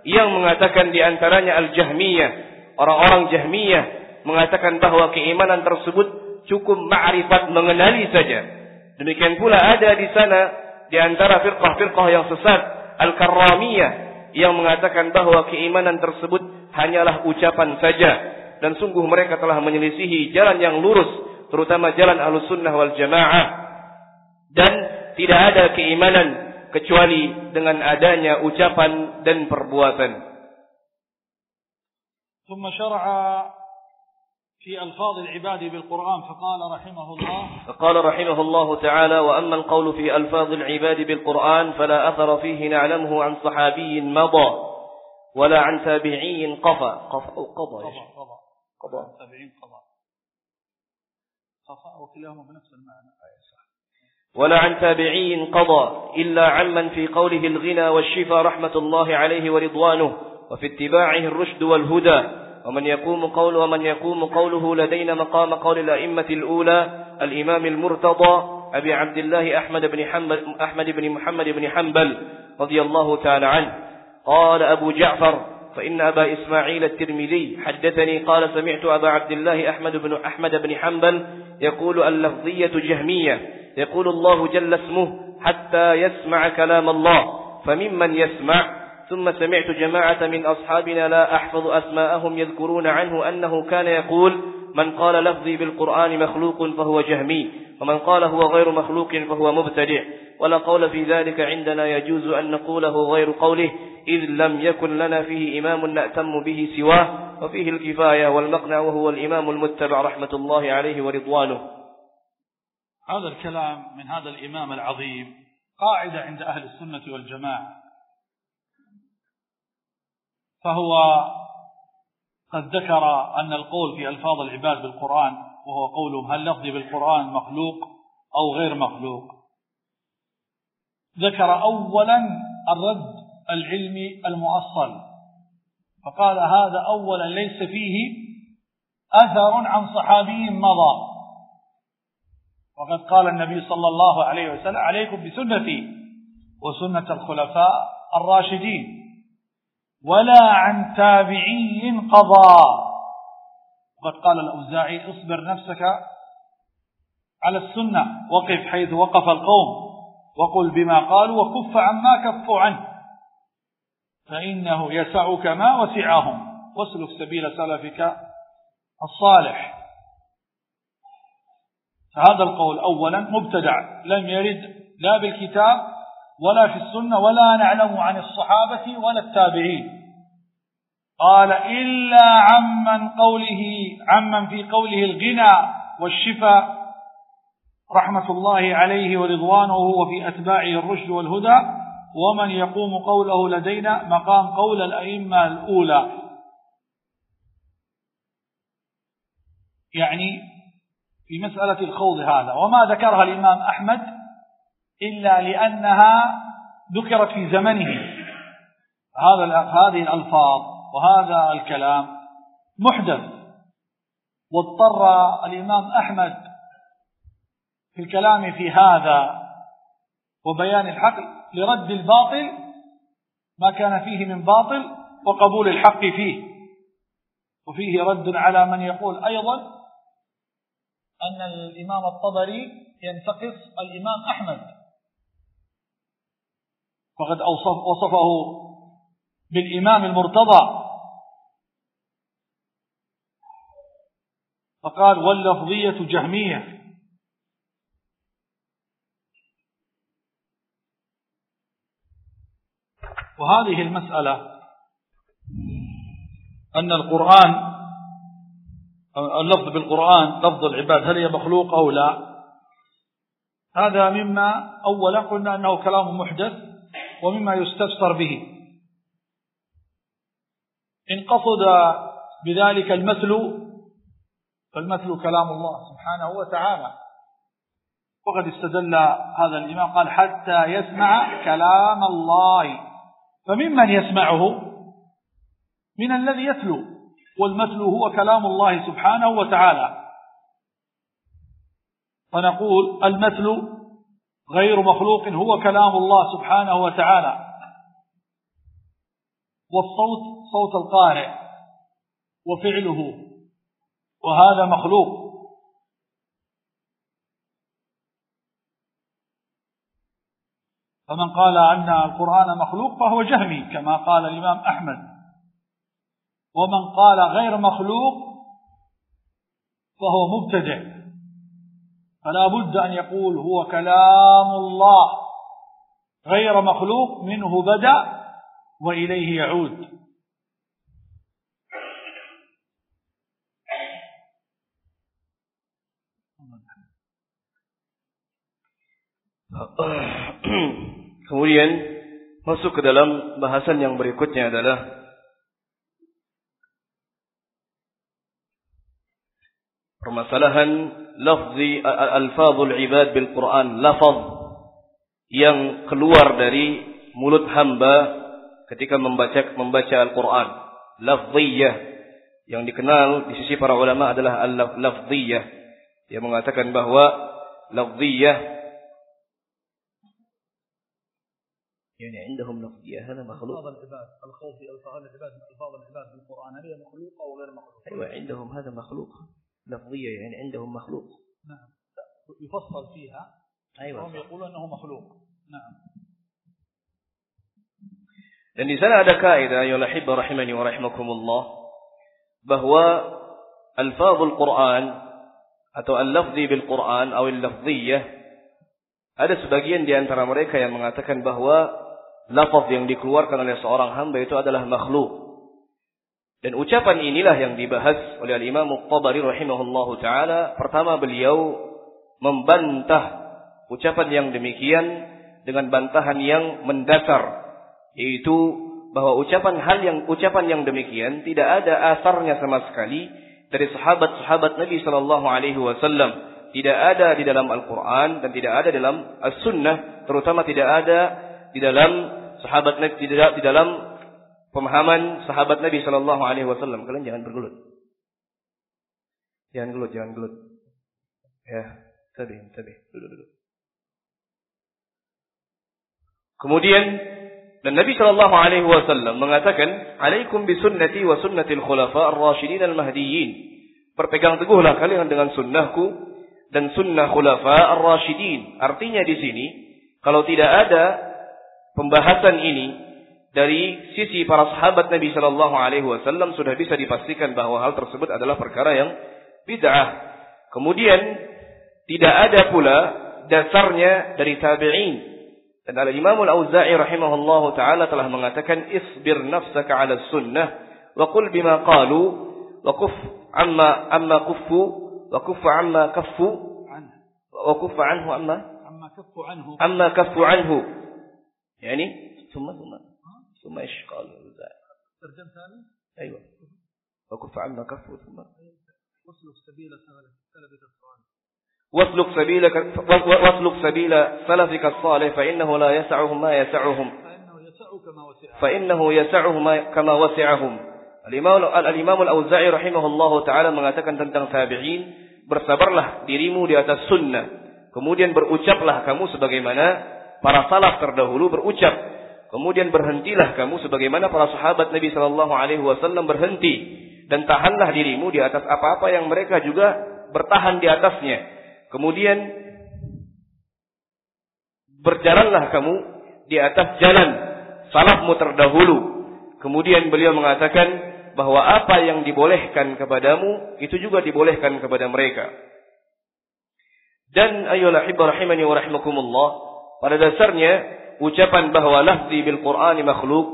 yang mengatakan di antaranya al-jahmiyah. Orang-orang jahmiyah mengatakan bahawa keimanan tersebut cukup ma'rifat mengenali saja. Demikian pula ada di sana di antara firqah-firqah yang sesat Al-Karramiyah yang mengatakan bahawa keimanan tersebut hanyalah ucapan saja dan sungguh mereka telah menyelisihi jalan yang lurus terutama jalan Ahlussunnah wal Jamaah dan tidak ada keimanan kecuali dengan adanya ucapan dan perbuatan. ثم شرع في ألفاظ العباد بالقرآن فقال رحمه الله فقال رحمه الله تعالى وأما القول في ألفاظ العباد بالقرآن فلا أثر فيه نعلمه عن صحابي مضى ولا عن تابعي قفى قفى أو قضى قضى قضى. قضى. تابعين قضى. قفى وكلاهما بنفس المعنى. ولا عن تابعي قضى إلا عمن في قوله الغنى والشفى رحمة الله عليه ورضوانه وفي اتباعه الرشد والهدى. ومن يقوم قول ومن يقوم قوله لدينا مقام قول الأئمة الأولى الإمام المرتضى أبي عبد الله أحمد بن حنبل أحمد بن محمد بن حنبل رضي الله تعالى عنه. قال أبو جعفر فإن أبا إسماعيل الترمذي حدثني قال سمعت أبا عبد الله أحمد بن أحمد بن حنبل يقول اللفظية جهمية يقول الله جل اسمه حتى يسمع كلام الله فممن يسمع ثم سمعت جماعة من أصحابنا لا أحفظ أسماءهم يذكرون عنه أنه كان يقول من قال لفظي بالقرآن مخلوق فهو جهمي ومن قال هو غير مخلوق فهو مبتدع ولا قول في ذلك عندنا يجوز أن نقوله غير قوله إذ لم يكن لنا فيه إمام نأتم به سواه وفيه الكفاية والمقنع وهو الإمام المتبع رحمة الله عليه ورضوانه. هذا الكلام من هذا الإمام العظيم قاعدة عند أهل السنة والجماعة. فهو قد ذكر أن القول في ألفاظ العباد بالقرآن وهو قولهم هل لفظي بالقرآن مخلوق أو غير مخلوق؟ ذكر أولا الرد العلمي المؤصل فقال هذا أولا ليس فيه أثر عن صحابي مضى. وقد قال النبي صلى الله عليه وسلم عليكم بسنتي وسنة الخلفاء الراشدين. ولا عن تابعي قضى. وقد قال الأوزاعي اصبر نفسك على السنة وقف حيث وقف القوم وقل بما قالوا وكف عما كفوا عنه. فإنه يسعك ما وسعهم. واسلك سبيل سلفك الصالح. فهذا القول أولا مبتدع لم يرد لا بالكتاب ولا في السنة ولا نعلم عن الصحابة ولا التابعين. قال إلا عمن قوله عمن في قوله الغنى والشفاء رحمة الله عليه ورضوانه وفي أتباعه الرشد والهدى ومن يقوم قوله لدينا مقام قول الأئمة الأولى. يعني في مسألة الخوض هذا. وما ذكرها الإمام أحمد إلا لأنها ذكرت في زمنه. هذا هذه الألفاظ وهذا الكلام محدث. واضطر الإمام أحمد في الكلام في هذا وبيان الحق لرد الباطل ما كان فيه من باطل وقبول الحق فيه. وفيه رد على من يقول أيضا أن الإمام الطبري ينتقص الإمام أحمد. فقد أوصف وصفه بالإمام المرتضى. فقال واللفظية جهمية. وهذه المسألة أن القرآن اللفظ بالقرآن لفظ العباد هل هي مخلوق أو لا؟ هذا مما أولا قلنا أنه كلام محدث. ومما يستفسر به. إن قصد بذلك المثل فالمثل كلام الله سبحانه وتعالى. وقد استدل هذا الإمام قال حتى يسمع كلام الله. فممن يسمعه؟ من الذي يتلو. والمثل هو كلام الله سبحانه وتعالى. فنقول المثل غير مخلوق هو كلام الله سبحانه وتعالى. والصوت صوت القارئ وفعله وهذا مخلوق. فمن قال أن القرآن مخلوق فهو جهمي كما قال الإمام أحمد. ومن قال غير مخلوق فهو مبتدع. فلا بد أن يقول هو كلام الله غير مخلوق منه بدأ وإليه يعود Kemudian masuk ke dalam bahasan yang berikutnya adalah permasalahan lafzi alfazul ibad bil Quran lafaz yang keluar dari mulut hamba ketika membaca membaca Al-Qur'an lafziyah yang dikenal di sisi para ulama adalah al-lafziyah dia mengatakan bahwa lafziyah يعني عندهم لفظية هذا مخلوق ألفاظ العباد الخوف ألفاظ العباد ألفاظ العباد بالقرآن هل هي مخلوقة أو غير مخلوقة أيوة عندهم هذا مخلوق لفظية يعني عندهم مخلوق نعم يفصل فيها أيوة هم يقولون أنه مخلوق نعم Dan di sana ada kaidah ya lahibba rahimani wa rahimakumullah bahwa alfazul Quran atau al-lafzi bil Quran atau al-lafziyah ada sebagian di antara mereka yang mengatakan bahwa lafaz yang dikeluarkan oleh seorang hamba itu adalah makhluk Dan ucapan inilah yang dibahas oleh Al-Imam Tabari rahimahullahu taala. Pertama beliau membantah ucapan yang demikian dengan bantahan yang mendasar yaitu bahwa ucapan hal yang ucapan yang demikian tidak ada asarnya sama sekali dari sahabat-sahabat Nabi sallallahu alaihi wasallam tidak ada di dalam Al-Qur'an dan tidak ada dalam As-Sunnah terutama tidak ada di dalam sahabat Nabi di dalam pemahaman sahabat Nabi Shallallahu Alaihi Wasallam. Kalian jangan bergelut. Jangan gelut, jangan gelut. Ya, tadi, tadi. Duduk, duduk. Kemudian dan Nabi Shallallahu Alaihi Wasallam mengatakan, "Alaikum bisunnati wa sunnatil khulafa ar-rasyidin al-mahdiyyin." Berpegang teguhlah kalian dengan sunnahku dan sunnah khulafa ar-rasyidin. Artinya di sini, kalau tidak ada pembahasan ini dari sisi para sahabat Nabi sallallahu alaihi wasallam sudah bisa dipastikan bahwa hal tersebut adalah perkara yang bid'ah. Kemudian tidak ada pula dasarnya dari tabi'in. Dan al Imam Al-Auza'i rahimahullahu taala telah mengatakan isbir nafsaka 'ala sunnah wa qul bima qalu wa quf 'amma amma quffu wa quff 'amma kaffu wa quff 'anhu amma amma kaffu 'anhu amma kaffu 'anhu. Yani thumma thumma ثم إيش قال؟ ترجم ثاني أيوه. وكف عنا كفه ثم. واسلك سبيل سلفك الصالح. واسلك سبيلك واسلك سبيل سلفك الصالح فإنه لا يسعهم ما يسعهم. فإنه يسعهم كما وسعهم. الامام الإمام الأوزاعي رحمه الله تعالى mengatakan tentang tabi'in. Bersabarlah dirimu di atas sunnah. Kemudian berucaplah kamu sebagaimana para salaf terdahulu berucap. Kemudian berhentilah kamu sebagaimana para sahabat Nabi sallallahu alaihi wasallam berhenti dan tahanlah dirimu di atas apa-apa yang mereka juga bertahan di atasnya. Kemudian berjalanlah kamu di atas jalan salafmu terdahulu. Kemudian beliau mengatakan bahwa apa yang dibolehkan kepadamu itu juga dibolehkan kepada mereka. Dan ayolah rahimani wa rahimakumullah, pada dasarnya ucapan bahwa lafzi bil Qur'ani makhluk,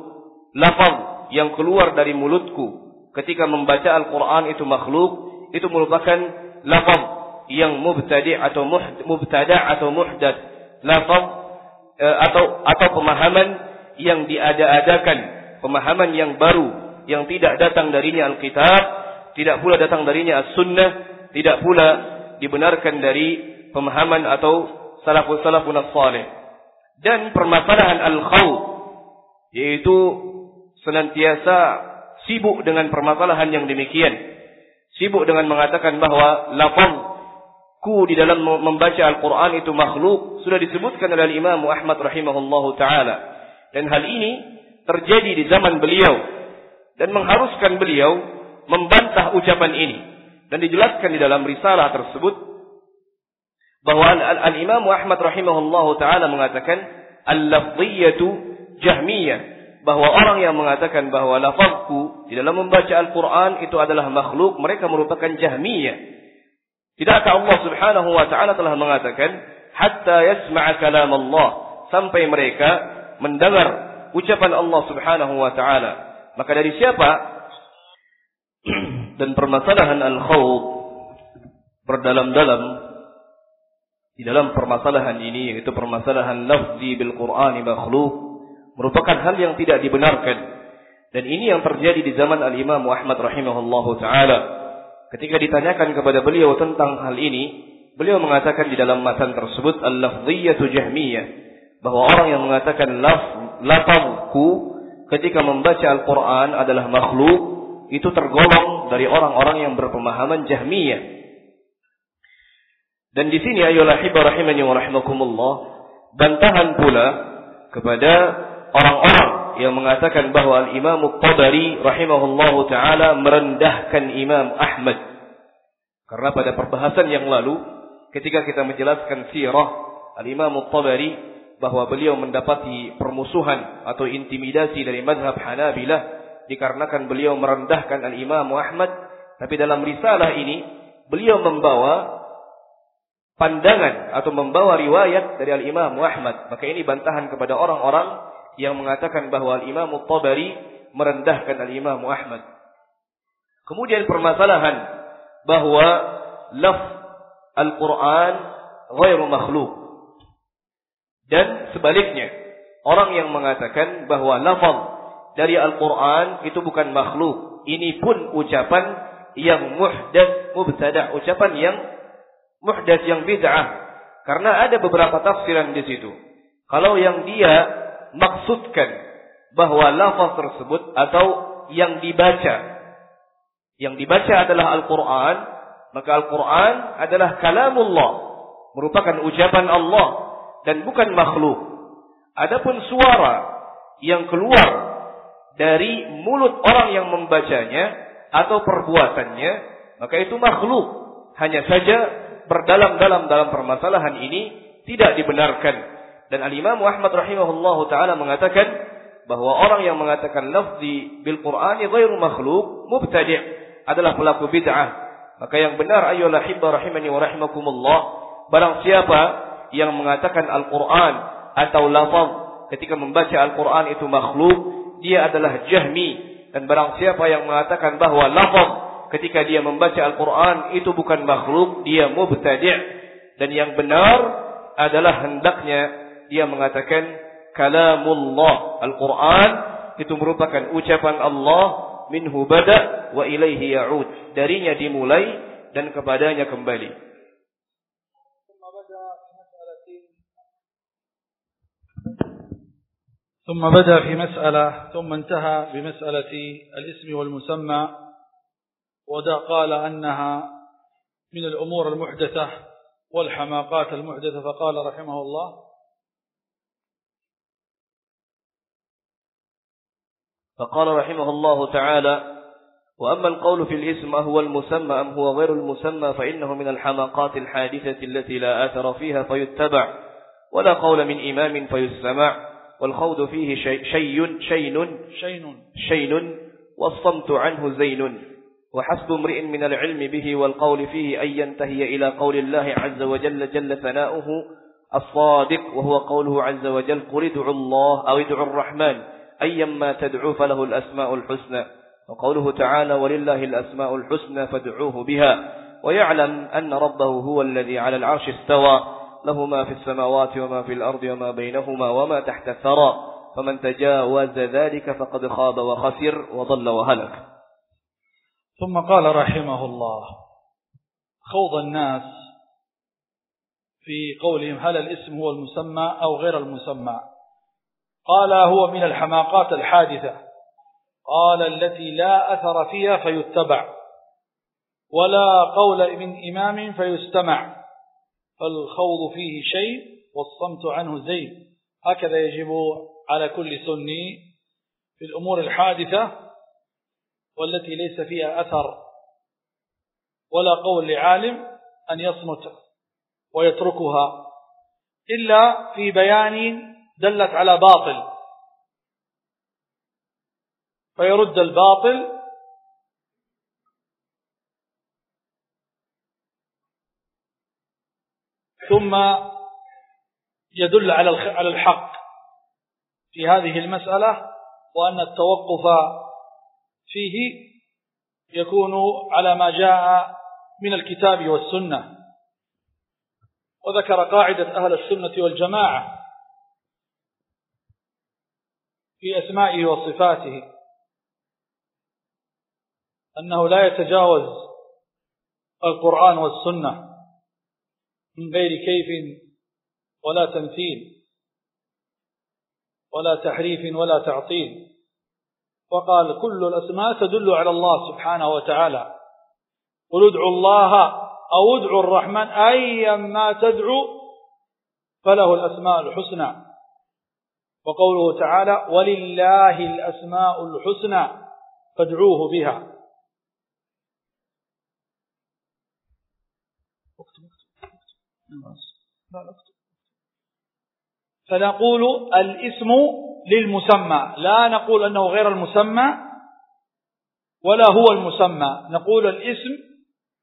lafaz yang keluar dari mulutku ketika membaca Al-Qur'an itu makhluk, itu merupakan lafaz yang mubtadi atau mubtada atau muhdad lafaz eh, atau atau pemahaman yang diada-adakan pemahaman yang baru yang tidak datang darinya Alkitab tidak pula datang darinya As-Sunnah tidak pula dibenarkan dari pemahaman atau salafus salafun salih dan permasalahan al-khawf yaitu senantiasa sibuk dengan permasalahan yang demikian. Sibuk dengan mengatakan bahwa lafaz ku di dalam membaca Al-Quran itu makhluk sudah disebutkan oleh Imam Ahmad rahimahullahu taala. Dan hal ini terjadi di zaman beliau. Dan mengharuskan beliau membantah ucapan ini. Dan dijelaskan di dalam risalah tersebut bahwa Al-Imam Ahmad rahimahullahu taala mengatakan al-lafdhiyatu jahmiyah. Bahwa orang yang mengatakan bahwa lafazku di dalam membaca Al-Quran itu adalah makhluk mereka merupakan jahmiyah. Tidakkah Allah Subhanahu wa taala telah mengatakan hatta yasma'a kalam Allah sampai mereka mendengar ucapan Allah Subhanahu wa taala. Maka dari siapa? Dan permasalahan al-khawf berdalam-dalam di dalam permasalahan ini yaitu permasalahan lafzi bil Qur'an makhluk merupakan hal yang tidak dibenarkan dan ini yang terjadi di zaman al-Imam Muhammad rahimahullahu taala Ketika ditanyakan kepada beliau tentang hal ini, beliau mengatakan di dalam matan tersebut al-lafdhiyatu jahmiyah bahwa orang yang mengatakan laf lafazku ketika membaca Al-Qur'an adalah makhluk itu tergolong dari orang-orang yang berpemahaman jahmiyah. Dan di sini ayolah hibah rahimani wa rahimakumullah bantahan pula kepada orang-orang yang mengatakan bahwa Al-Imam Tabari rahimahullahu taala merendahkan Imam Ahmad. Karena pada perbahasan yang lalu ketika kita menjelaskan sirah Al-Imam Tabari bahwa beliau mendapati permusuhan atau intimidasi dari mazhab Hanabilah dikarenakan beliau merendahkan Al-Imam Ahmad, tapi dalam risalah ini beliau membawa pandangan atau membawa riwayat dari Al-Imam Ahmad. Maka ini bantahan kepada orang-orang yang mengatakan bahwa Imam Tabari merendahkan Al-Imam Ahmad. Kemudian permasalahan bahwa laf Al-Quran ghairu makhluk. Dan sebaliknya, orang yang mengatakan bahwa lafaz dari Al-Quran itu bukan makhluk. Ini pun ucapan yang muhdas mubtada, ucapan yang muhdas yang bid'ah. Karena ada beberapa tafsiran di situ. Kalau yang dia maksudkan bahwa lafaz tersebut atau yang dibaca yang dibaca adalah Al-Qur'an Maka Al-Quran adalah kalamullah. Merupakan ucapan Allah. Dan bukan makhluk. Adapun suara yang keluar dari mulut orang yang membacanya. Atau perbuatannya. Maka itu makhluk. Hanya saja berdalam-dalam dalam permasalahan ini. Tidak dibenarkan. Dan Al-Imam Muhammad rahimahullahu ta'ala mengatakan. Bahwa orang yang mengatakan lafzi bil-Qur'ani ghairu makhluk. Mubtadi' adalah pelaku bid'ah maka yang benar ayolah hibba rahimani wa rahimakumullah. Barang siapa yang mengatakan Al-Quran atau lafaz ketika membaca Al-Quran itu makhluk. Dia adalah jahmi. Dan barang siapa yang mengatakan bahwa lafaz ketika dia membaca Al-Quran itu bukan makhluk. Dia mubtadi' Dan yang benar adalah hendaknya dia mengatakan kalamullah. Al-Quran itu merupakan ucapan Allah minhu bada wa ilaihi ya'ud. Darinya dimulai dan kepadanya kembali. ثم بدأ في مسألة ثم انتهى بمسألة الاسم والمسمى ودا قال أنها من الأمور المحدثة والحماقات المحدثة فقال رحمه الله فقال رحمه الله تعالى وأما القول في الاسم أهو المسمى أم هو غير المسمى فإنه من الحماقات الحادثة التي لا آثر فيها فيتبع ولا قول من إمام فيستمع والخوض فيه شي شين شين شين, شين والصمت عنه زين. وحسب امرئ من العلم به والقول فيه أن ينتهي إلى قول الله عز وجل جل ثناؤه الصادق وهو قوله عز وجل قل ادعوا الله أو ادعوا الرحمن أيما تدعو فله الأسماء الحسنى وقوله تعالى ولله الأسماء الحسنى فادعوه بها ويعلم أن ربه هو الذي على العرش استوى له ما في السماوات وما في الأرض وما بينهما وما تحت الثرى فمن تجاوز ذلك فقد خاب وخسر وضل وهلك. ثم قال رحمه الله خوض الناس في قولهم هل الاسم هو المسمى أو غير المسمى. قال هو من الحماقات الحادثة. قال التي لا أثر فيها فيتبع ولا قول من إمام فيستمع فالخوض فيه شيء والصمت عنه زين. هكذا يجب على كل سني في الأمور الحادثة والتي ليس فيها أثر ولا قول لعالم أن يصمت ويتركها إلا في بيان دلت على باطل. فيرد الباطل ثم يدل على الحق في هذه المسألة وأن التوقف فيه يكون على ما جاء من الكتاب والسنة. وذكر قاعدة أهل السنة والجماعة في أسمائه وصفاته أنه لا يتجاوز القرآن والسنة من غير كيف ولا تمثيل ولا تحريف ولا تعطيل. وقال كل الأسماء تدل على الله سبحانه وتعالى. قل ادعوا الله أو ادعوا الرحمن أيا ما تدعو فله الأسماء الحسنى. وقوله تعالى ولله الأسماء الحسنى فادعوه بها. فنقول الاسم للمسمى. لا نقول أنه غير المسمى ولا هو المسمى. نقول الاسم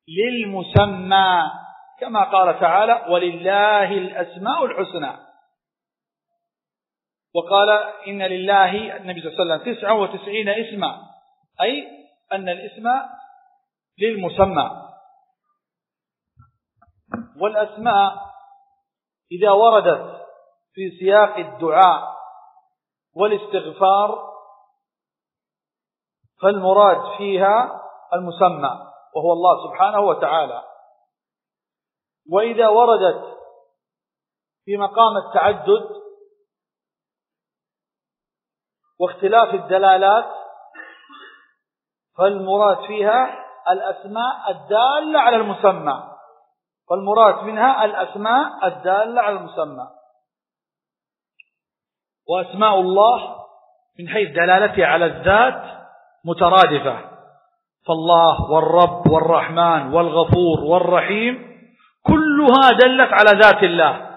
للمسمى كما قال تعالى ولله الأسماء الحسنى وقال إن لله النبي صلى الله عليه وسلم تسعة وتسعين اسما أي أن الاسم للمسمى. والأسماء إذا وردت في سياق الدعاء والاستغفار فالمراد فيها المسمى وهو الله سبحانه وتعالى. وإذا وردت في مقام التعدد واختلاف الدلالات فالمراد فيها الأسماء الدالة على المسمى. فالمراد منها الأسماء الدالة على المسمى. وأسماء الله من حيث دلالتها على الذات مترادفة. فالله والرب والرحمن والغفور والرحيم كلها دلت على ذات الله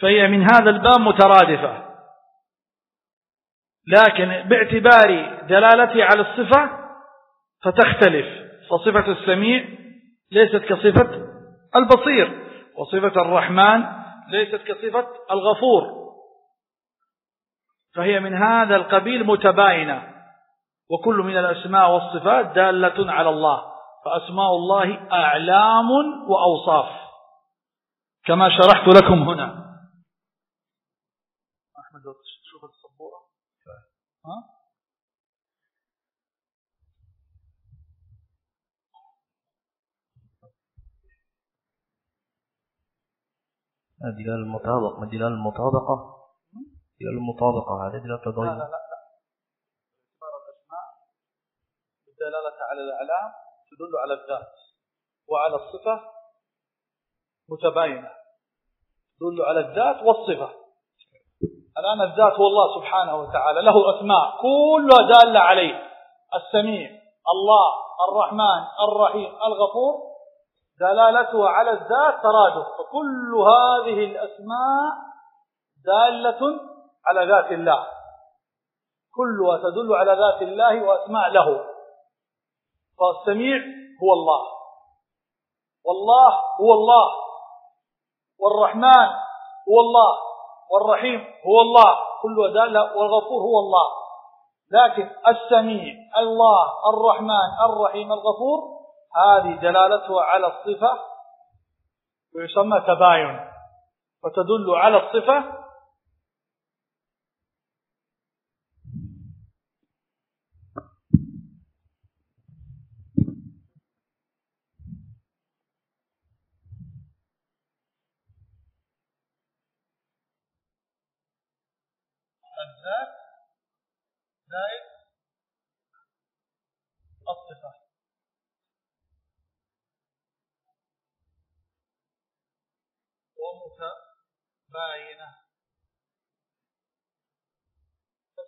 فهي من هذا الباب مترادفة. لكن باعتبار دلالتها على الصفة فتختلف. فصفة السميع ليست كصفة البصير وصفة الرحمن ليست كصفة الغفور. فهي من هذا القبيل متباينة. وكل من الأسماء والصفات دالة على الله. فأسماء الله أعلام وأوصاف. كما شرحت لكم هنا. أحمد شوف الصبورة. ها؟ دلالة المطابقة. دلالة المطابقة. دلالة المطابقة هذه دلالة التضايق لا لا لا الدلالة على الأعلام تدل على الذات وعلى الصفة متباينة. تدل على الذات والصفة. الآن الذات هو الله سبحانه وتعالى له أسماء كلها دالة عليه. السميع الله الرحمن الرحيم الغفور. دلالته على الذات ترادف. فكل هذه الأسماء دالة على ذات الله. كلها تدل على ذات الله وأسماء له. فالسميع هو الله. والله هو الله. والرحمن هو الله. والرحيم هو الله. كل دالة والغفور هو الله. لكن السميع الله الرحمن الرحيم الغفور هذه دلالتها على الصفة ويسمى تباين وتدل على الصفة الذات زائد الصفة ومتباينة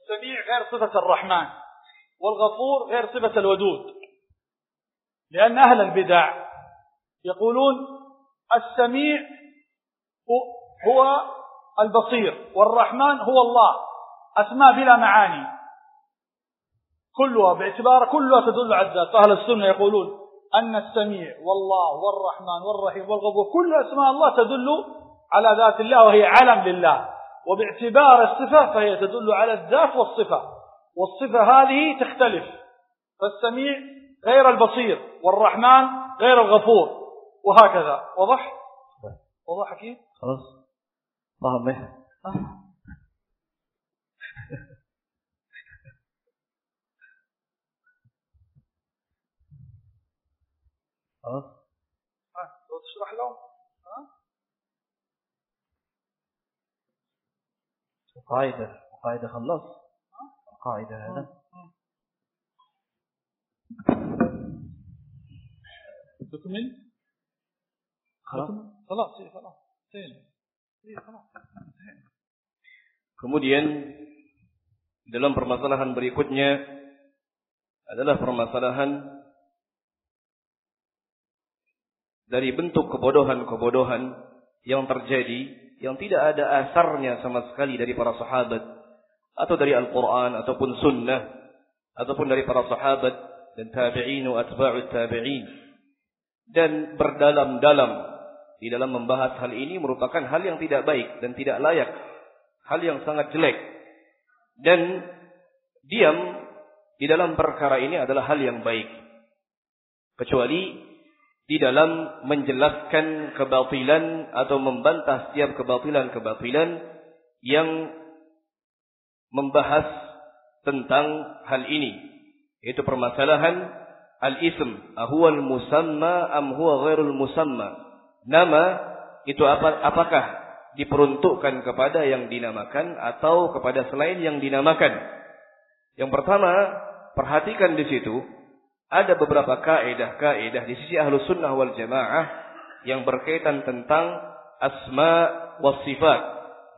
السميع غير صفة الرحمن والغفور غير صفة الودود. لأن أهل البدع يقولون السميع هو البصير والرحمن هو الله. أسماء بلا معاني. كلها باعتبار كلها تدل على الذات. فأهل السنة يقولون أن السميع والله والرحمن والرحيم والغفور كل أسماء الله تدل على ذات الله وهي علم لله. وباعتبار الصفة فهي تدل على الذات والصفة والصفة هذه تختلف. فالسميع غير البصير والرحمن غير الغفور وهكذا. وضح وضح كيف خلاص. فهم ها قاعدة قاعدة خلص قاعدة هذا تكمل خلاص خلاص خلاص Kemudian dalam permasalahan berikutnya adalah permasalahan dari bentuk kebodohan-kebodohan yang terjadi yang tidak ada asarnya sama sekali dari para sahabat atau dari Al-Quran ataupun sunnah ataupun dari para sahabat dan tabi'in wa atba'ut tabi'in. Dan berdalam-dalam di dalam membahas hal ini merupakan hal yang tidak baik dan tidak layak hal yang sangat jelek. Dan diam di dalam perkara ini adalah hal yang baik. Kecuali di dalam menjelaskan kebatilan atau membantah setiap kebatilan-kebatilan yang membahas tentang hal ini. Yaitu permasalahan al-ism. Ahwal musamma am huwa ghairul musamma? Nama itu apa apakah diperuntukkan kepada yang dinamakan atau kepada selain yang dinamakan? Yang pertama perhatikan di situ ada beberapa kaidah-kaidah di sisi ahlu sunnah wal jamaah yang berkaitan tentang asma wa sifat,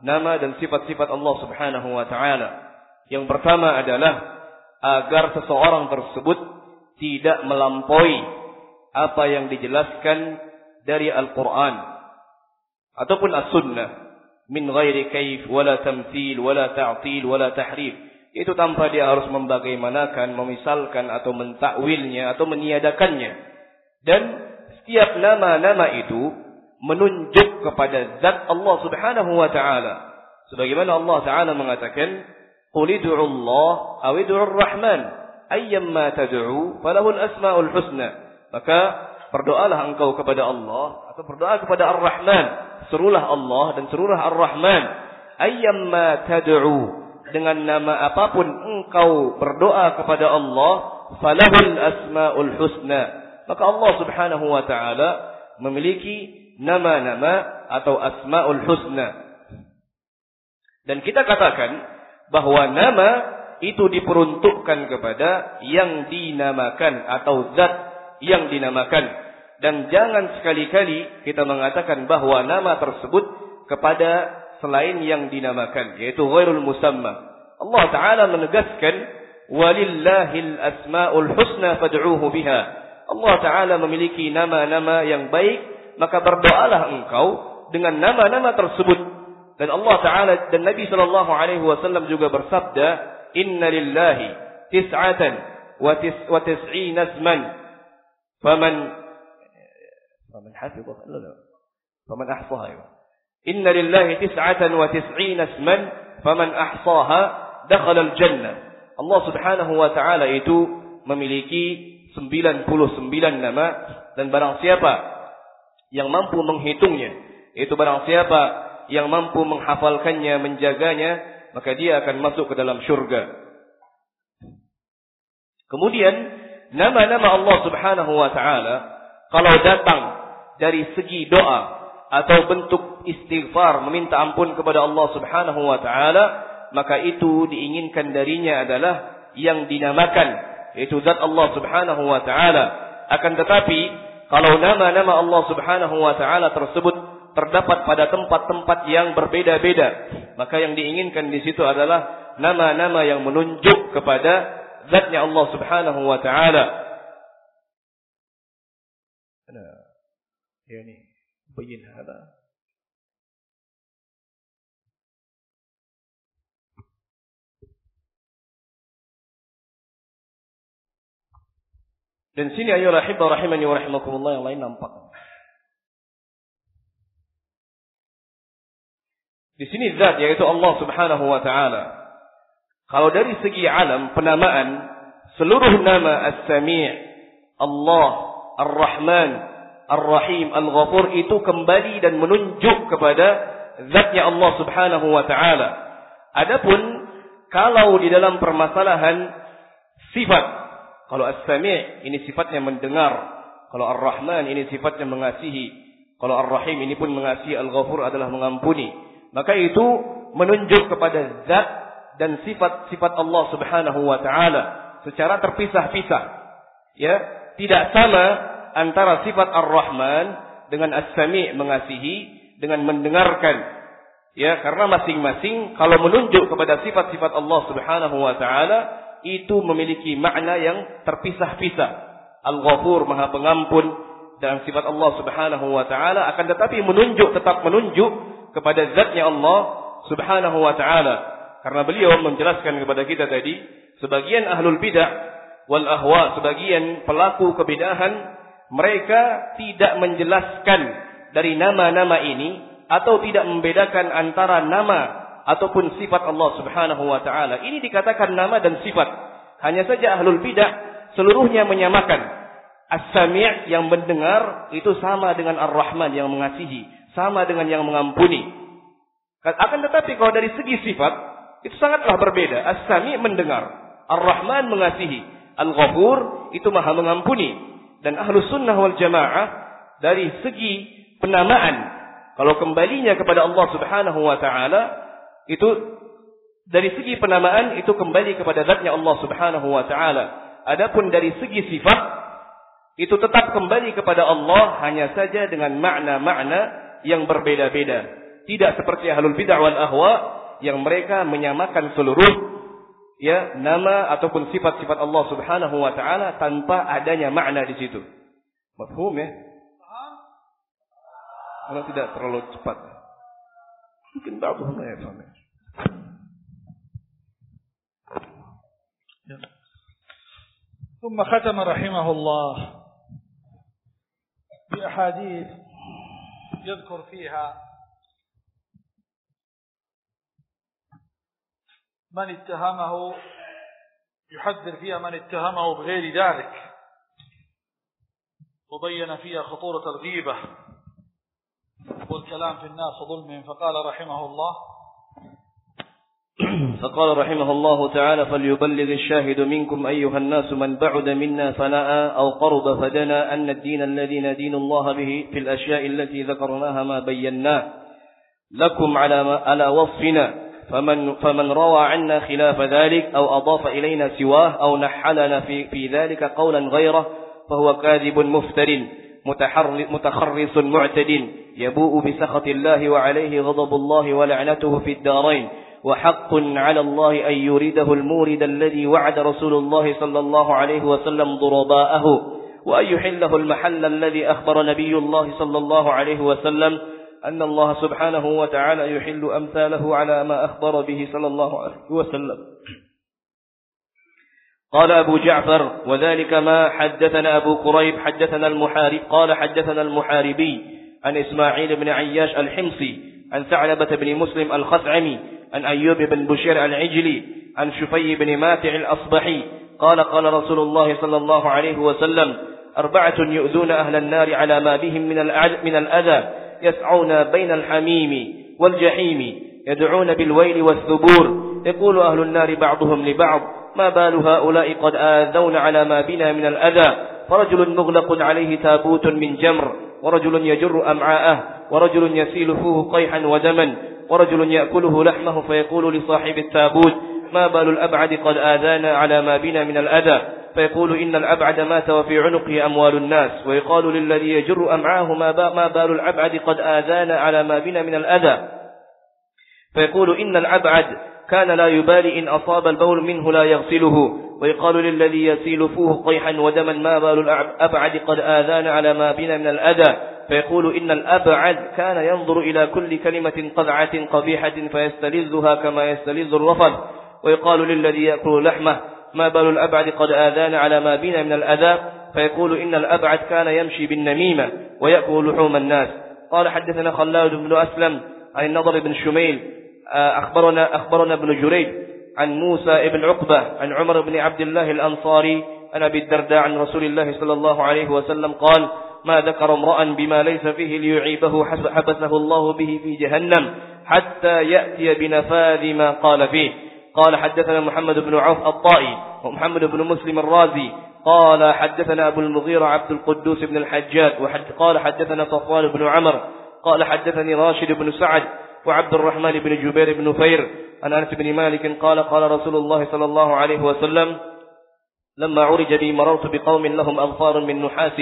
nama dan sifat-sifat Allah Subhanahu wa taala. Yang pertama adalah agar seseorang tersebut tidak melampaui apa yang dijelaskan dari Al-Qur'an ataupun As-Sunnah min ghairi kaif wala tamthil wala ta'til wala tahrif itu tanpa dia harus membagaimanakan, memisalkan atau mentakwilnya atau meniadakannya. Dan setiap nama-nama itu menunjuk kepada zat Allah Subhanahu wa taala. Sebagaimana Allah taala mengatakan, "Qul ud'u Allah aw ud'u Ar-Rahman, ayyamma tad'u falahul asmaul husna." Maka berdoalah engkau kepada Allah atau berdoa kepada Ar-Rahman, serulah Allah dan serulah Ar-Rahman, ayyamma tad'u dengan nama apapun engkau berdoa kepada Allah, falahul asmaul husna. Maka Allah Subhanahu wa taala memiliki nama-nama atau asmaul husna. Dan kita katakan bahwa nama itu diperuntukkan kepada yang dinamakan atau zat yang dinamakan. Dan jangan sekali-kali kita mengatakan bahwa nama tersebut kepada selain yang dinamakan yaitu ghairul musamma. Allah taala menegaskan walillahil asmaul husna fad'uuhu biha. Allah taala memiliki nama-nama yang baik, maka berdoalah engkau dengan nama-nama tersebut. Dan Allah taala dan Nabi sallallahu alaihi wasallam juga bersabda, "Inna lillahi tis'atan wa tis wa tis'ina isman." Faman faman la. Faman ahsaha Inna lillahi tis'atan wa tis'ina isman faman ahsaha dakhala al-jannah. Allah Subhanahu wa taala itu memiliki 99 nama dan barang siapa yang mampu menghitungnya, itu barang siapa yang mampu menghafalkannya, menjaganya, maka dia akan masuk ke dalam syurga. Kemudian nama-nama Allah Subhanahu wa taala kalau datang dari segi doa atau bentuk istighfar meminta ampun kepada Allah Subhanahu wa taala maka itu diinginkan darinya adalah yang dinamakan yaitu zat Allah Subhanahu wa taala. Akan tetapi kalau nama-nama Allah Subhanahu wa taala tersebut terdapat pada tempat-tempat yang berbeda-beda maka yang diinginkan di situ adalah nama-nama yang menunjuk kepada zatnya Allah Subhanahu wa taala. Ya ni. Begini ada? Dan sini ayo rahimah rahimani wa rahimakumullah yang lain nampak. Di sini zat yaitu Allah Subhanahu wa taala. Kalau dari segi alam penamaan seluruh nama As-Sami' Allah Ar-Rahman Ar-Rahim, Al-Ghafur itu kembali dan menunjuk kepada zatnya Allah Subhanahu wa taala. Adapun kalau di dalam permasalahan sifat, kalau As-Sami' ini sifatnya mendengar, kalau Ar-Rahman ini sifatnya mengasihi, kalau Ar-Rahim ini pun mengasihi, Al-Ghafur adalah mengampuni. Maka itu menunjuk kepada zat dan sifat-sifat Allah Subhanahu wa taala secara terpisah-pisah. Ya, tidak sama antara sifat Ar-Rahman dengan As-Sami' mengasihi dengan mendengarkan. Ya, karena masing-masing kalau menunjuk kepada sifat-sifat Allah Subhanahu wa taala itu memiliki makna yang terpisah-pisah. Al-Ghafur Maha Pengampun dan sifat Allah Subhanahu wa taala akan tetapi menunjuk tetap menunjuk kepada zatnya Allah Subhanahu wa taala. Karena beliau menjelaskan kepada kita tadi sebagian ahlul bidah wal ahwa sebagian pelaku kebidahan mereka tidak menjelaskan dari nama-nama ini atau tidak membedakan antara nama ataupun sifat Allah Subhanahu wa taala. Ini dikatakan nama dan sifat. Hanya saja ahlul bidah seluruhnya menyamakan. As-Sami' yang mendengar itu sama dengan Ar-Rahman yang mengasihi, sama dengan yang mengampuni. Akan tetapi kalau dari segi sifat itu sangatlah berbeda. As-Sami' mendengar, Ar-Rahman mengasihi, Al-Ghafur itu Maha mengampuni dan ahlu sunnah wal jamaah dari segi penamaan kalau kembalinya kepada Allah subhanahu wa ta'ala itu dari segi penamaan itu kembali kepada zatnya Allah subhanahu wa ta'ala Adapun dari segi sifat itu tetap kembali kepada Allah hanya saja dengan makna-makna yang berbeda-beda. Tidak seperti ahlul bid'ah wal ahwa yang mereka menyamakan seluruh ya nama ataupun sifat-sifat Allah Subhanahu wa taala tanpa adanya makna di situ. Mafhum ya? Kalau tidak terlalu cepat. Mungkin ba'dhum la yafham. ثم ختم رحمه الله بأحاديث يذكر فيها من اتهمه يحذر فيها من اتهمه بغير ذلك وبين فيها خطورة الغيبة والكلام في الناس ظلمهم فقال رحمه الله. فقال رحمه الله تعالى فليبلغ الشاهد منكم أيها الناس من بعد منا فناء أو قرب فدنا أن الدين الذي ندين الله به في الأشياء التي ذكرناها ما بيناه لكم على, على وصفنا. فمن, فمن روى عنا خلاف ذلك أو أضاف إلينا سواه أو نحلنا في, في ذلك قولا غيره فهو كاذب مفتر متخرص معتد يبوء بسخط الله وعليه غضب الله ولعنته في الدارين. وحق على الله أن يريده المورد الذي وعد رسول الله صلى الله عليه وسلم ضرباءه. وأن يحله المحل الذي أخبر نبي الله صلى الله عليه وسلم أن الله سبحانه وتعالى يحل أمثاله على ما أخبر به صلى الله عليه وسلم. قال أبو جعفر وذلك ما حدثنا أبو قريب حدثنا المحارب قال حدثنا المحاربي عن إسماعيل بن عياش الحمصي عن ثعلبة بن مسلم الخثعمي عن أيوب بن بشير العجلي عن شفي بن ماتع الأصبحي. قال قال رسول الله صلى الله عليه وسلم أربعة يؤذون أهل النار على ما بهم من من الأذى يسعون بين الحميم والجحيم يدعون بالويل والثبور. يقول أهل النار بعضهم لبعض ما بال هؤلاء قد آذون على ما بنا من الأذى فرجل مغلق عليه تابوت من جمر. ورجل يجر أمعاءه ورجل يسيل فوه قيحا ودما ورجل يأكله لحمه فيقول لصاحب التابوت ما بال الأبعد قد آذانا على ما بنا من الأذى؟ فيقول إن الأبعد مات وفي عنقه أموال الناس. ويقال للذي يجر أمعاه ما بال الأبعد قد آذانا على ما بنا من الأذى؟ فيقول إن الأبعد كان لا يبالي إن أصاب البول منه لا يغسله. ويقال للذي يسيل فوه قيحا ودما ما بال الأبعد قد آذانا على ما بنا من الأذى. فيقول إن الأبعد كان ينظر إلى كل كلمة قذعة قبيحة فيستلذها كما يستلذ الرفض. ويقال للذي يأكل لحمه ما بال الأبعد قد آذانا على ما بنا من الأذى. فيقول إن الأبعد كان يمشي بالنميمة ويأكل لحوم الناس. قال حدثنا خلاد بن أسلم عن النضر بن شميل أخبرنا, أخبرنا ابن جريج عن موسى بن عقبة عن عمر بن عبد الله الأنصاري عن أبي الدرداء عن رسول الله صلى الله عليه وسلم قال ما ذكر امرأ بما ليس فيه ليعيبه حبسه الله به في جهنم حتى يأتي بنفاذ ما قال فيه. قال حدثنا محمد بن عوف الطائي ومحمد بن مسلم الرازي. قال حدثنا أبو المغيرة عبد القدوس بن الحجاج وقال حدثنا صفوان بن عمر. قال حدثني راشد بن سعد وعبد الرحمن بن جبير بن نفير عن أنس بن مالك قال قال رسول الله صلى الله عليه وسلم لما عرج بي مررت بقوم لهم أظفار من نحاس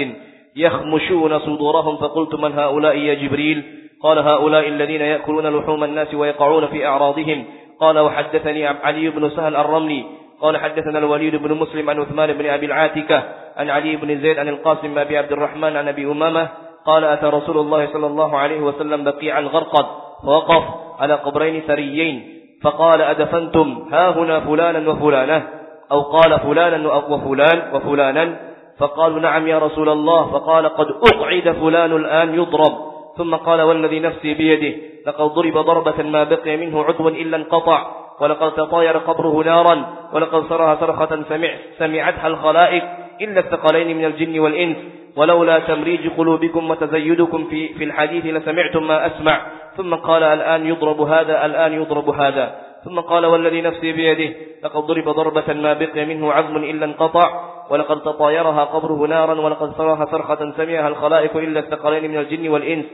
يخمشون صدورهم فقلت من هؤلاء يا جبريل؟ قال هؤلاء الذين يأكلون لحوم الناس ويقعون في أعراضهم. قال وحدثني علي بن سهل الرملي. قال حدثنا الوليد بن مسلم عن عثمان بن أبي العاتكة عن علي بن زيد عن القاسم أبي عبد الرحمن عن أبي أمامة. قال أتى رسول الله صلى الله عليه وسلم بقيع الغرقد فوقف على قبرين ثريين. فقال أدفنتم ها هنا فلانا وفلانة أو قال فلانا وفلان وفلانا فقالوا نعم يا رسول الله فقال قد أقعد فلان الآن يضرب ثم قال والذي نفسي بيده لقد ضرب ضربة ما بقي منه عضو إلا انقطع ولقد تطاير قبره نارا ولقد صرها صرخة سمع سمعتها الخلائق إلا الثقلين من الجن والإنس ولولا تمريج قلوبكم وتزيدكم في, في الحديث لسمعتم ما أسمع. ثم قال الآن يضرب هذا الآن يضرب هذا. ثم قال والذي نفسي بيده لقد ضرب ضربة ما بقي منه عظم إلا انقطع ولقد تطايرها قبره نارا ولقد صرها صرخة سمعها الخلائق إلا الثقلين من الجن والإنس.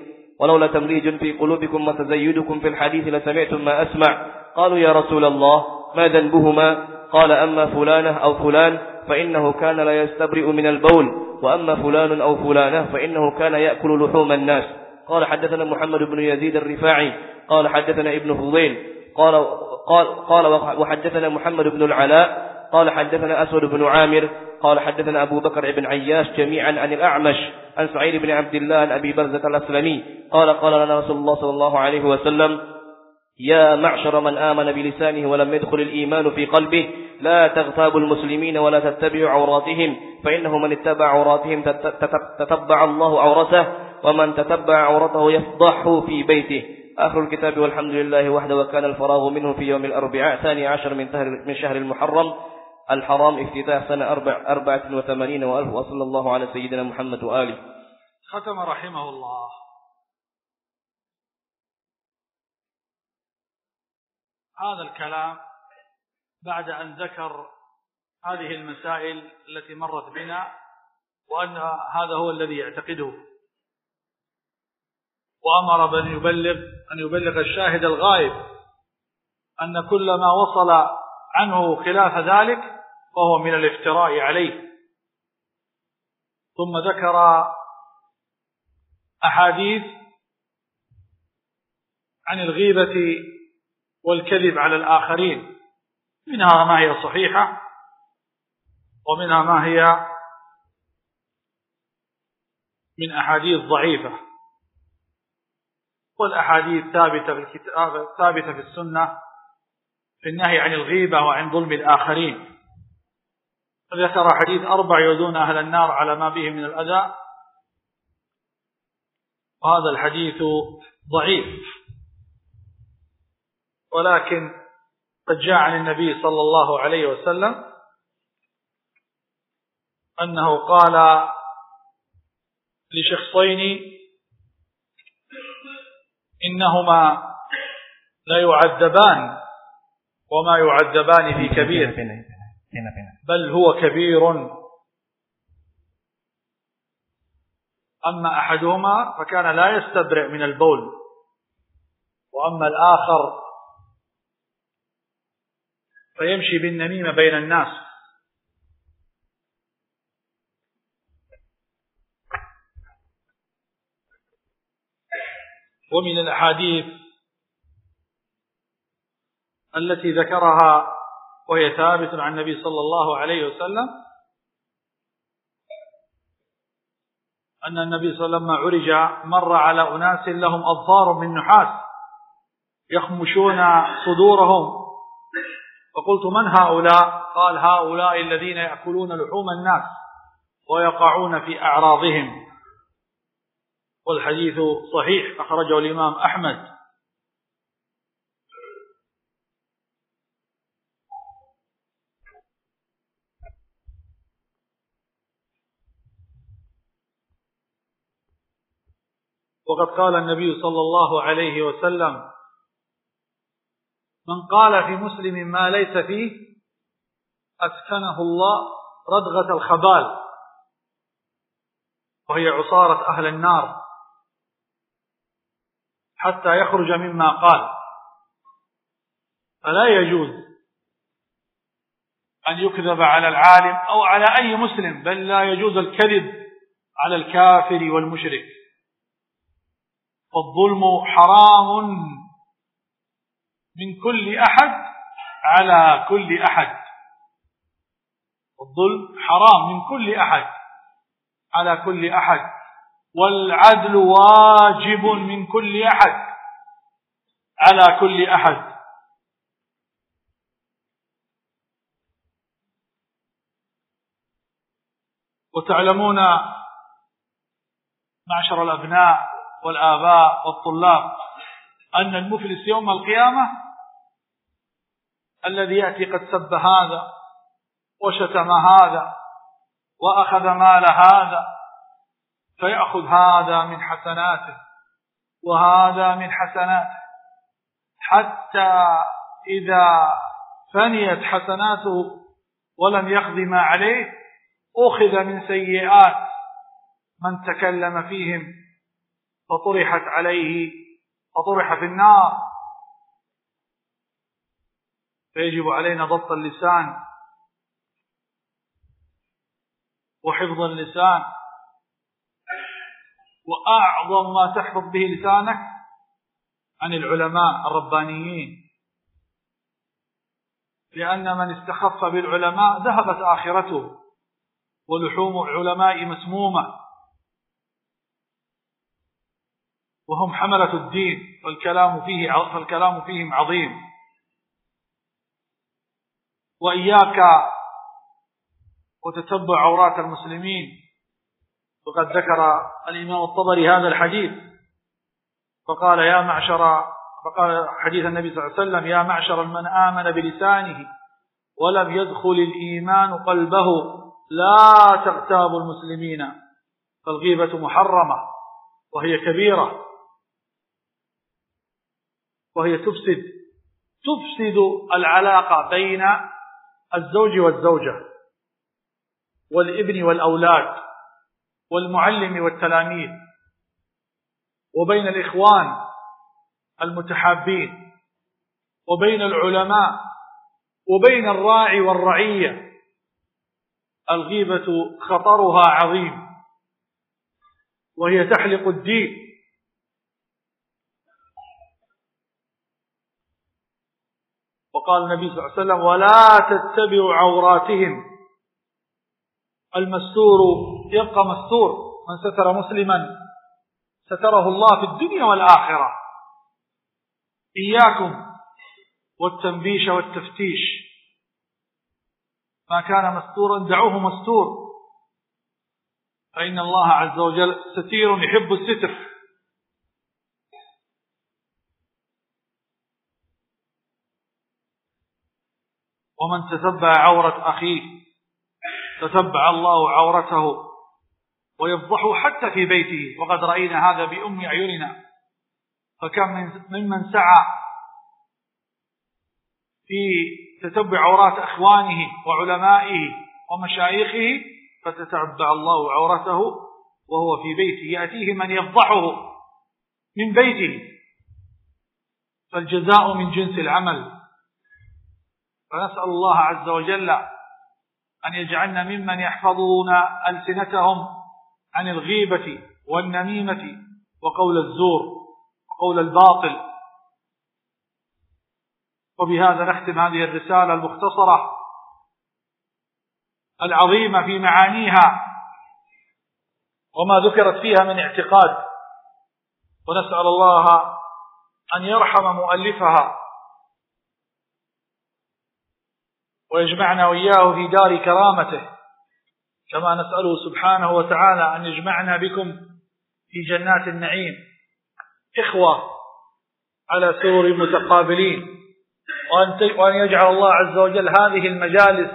ولولا تمريج في قلوبكم وتزيدكم في الحديث لسمعتم ما أسمع. قالوا يا رسول الله ما ذنبهما؟ قال أما فلانة أو فلان فإنه كان لا يستبرئ من البول وأما فلان أو فلانة فإنه كان يأكل لحوم الناس. قال حدثنا محمد بن يزيد الرفاعي قال حدثنا ابن فضيل قال قال قال وحدثنا محمد بن العلاء قال حدثنا أسود بن عامر قال حدثنا أبو بكر بن عياش جميعا عن الأعمش عن سعيد بن عبد الله عن أبي برزة الأسلمي قال قال لنا رسول الله صلى الله عليه وسلم يا معشر من آمن بلسانه ولم يدخل الإيمان في قلبه لا تغتابوا المسلمين ولا تتبعوا عوراتهم فإنه من اتبع عوراتهم تتبع الله عورته ومن تتبع عورته يفضحه في بيته. آخر الكتاب والحمد لله وحده وكان الفراغ منه في يوم الأربعاء ثاني عشر من, من شهر المحرم. الحرام افتتاح سنة أربع أربعة وثمانين وألف وصلى الله على سيدنا محمد وآله. ختم رحمه الله. هذا الكلام بعد أن ذكر هذه المسائل التي مرت بنا وأن هذا هو الذي يعتقده. وأمر بأن يبلغ أن يبلغ الشاهد الغائب أن كل ما وصل عنه خلاف ذلك فهو من الافتراء عليه. ثم ذكر أحاديث عن الغيبة والكذب على الآخرين. منها ما هي صحيحة ومنها ما هي من أحاديث ضعيفة. والأحاديث ثابتة في الكتاب ثابتة في السنة في النهي عن الغيبة وعن ظلم الآخرين. ذكر حديث أربع يؤذون أهل النار على ما به من الأذى. وهذا الحديث ضعيف. ولكن قد جاء عن النبي صلى الله عليه وسلم أنه قال لشخصين إنهما لا يعذبان وما يعذبان في كبير بل هو كبير. أما أحدهما فكان لا يستبرئ من البول وأما الآخر فيمشي بالنميمة بين الناس. ومن الأحاديث التي ذكرها وهي ثابت عن النبي صلى الله عليه وسلم أن النبي صلى الله عليه وسلم عرج مر على أناس لهم أظفار من نحاس يخمشون صدورهم. فقلت من هؤلاء؟ قال هؤلاء الذين يأكلون لحوم الناس ويقعون في أعراضهم. والحديث صحيح أخرجه الإمام أحمد. وقد قال النبي صلى الله عليه وسلم من قال في مسلم ما ليس فيه أسكنه الله ردغة الخبال. وهي عصارة أهل النار. حتى يخرج مما قال. فلا يجوز أن يكذب على العالم أو على أي مسلم بل لا يجوز الكذب على الكافر والمشرك. فالظلم حرام. من كل أحد على كل أحد. الظلم حرام من كل أحد على كل أحد. والعدل واجب من كل أحد على كل أحد. وتعلمون معشر الأبناء والآباء والطلاب أن المفلس يوم القيامة الذي يأتي قد سب هذا وشتم هذا وأخذ مال هذا فيأخذ هذا من حسناته وهذا من حسناته. حتى إذا فنيت حسناته ولم يقض ما عليه أخذ من سيئات من تكلم فيهم فطرحت عليه فطرح في النار. فيجب علينا ضبط اللسان وحفظ اللسان وأعظم ما تحفظ به لسانك عن العلماء الربانيين. لأن من استخف بالعلماء ذهبت آخرته ولحوم العلماء مسمومة. وهم حملة الدين والكلام فيه فالكلام فيهم عظيم. وإياك وتتبع عورات المسلمين. وقد ذكر الإمام الطبري هذا الحديث. فقال يا معشر فقال حديث النبي صلى الله عليه وسلم يا معشر من آمن بلسانه ولم يدخل الإيمان قلبه لا تغتابوا المسلمين. فالغيبة محرمة وهي كبيرة وهي تفسد تفسد العلاقة بين الزوج والزوجة والابن والأولاد والمعلم والتلاميذ وبين الإخوان المتحابين وبين العلماء وبين الراعي والرعية. الغيبة خطرها عظيم وهي تحلق الدين. وقال النبي صلى الله عليه وسلم ولا تتبعوا عوراتهم. المستور يبقى مستور. من ستر مسلما ستره الله في الدنيا والآخرة. إياكم والتنبيش والتفتيش. ما كان مستورا دعوه مستور. فإن الله عز وجل ستير يحب الستر. ومن تتبع عورة أخيه تتبع الله عورته ويفضحه حتى في بيته. وقد رأينا هذا بأم أعيننا. فكم من ممن سعى في تتبع عورات أخوانه وعلمائه ومشايخه فتتبع الله عورته وهو في بيته. يأتيه من يفضحه من بيته. فالجزاء من جنس العمل. فنسأل الله عز وجل أن يجعلنا ممن يحفظون ألسنتهم عن الغيبة والنميمة وقول الزور وقول الباطل. وبهذا نختم هذه الرسالة المختصرة العظيمة في معانيها وما ذكرت فيها من اعتقاد. ونسأل الله أن يرحم مؤلفها ويجمعنا وإياه في دار كرامته. كما نسأله سبحانه وتعالى أن يجمعنا بكم في جنات النعيم. إخوة على سرور متقابلين. وأن يجعل الله عز وجل هذه المجالس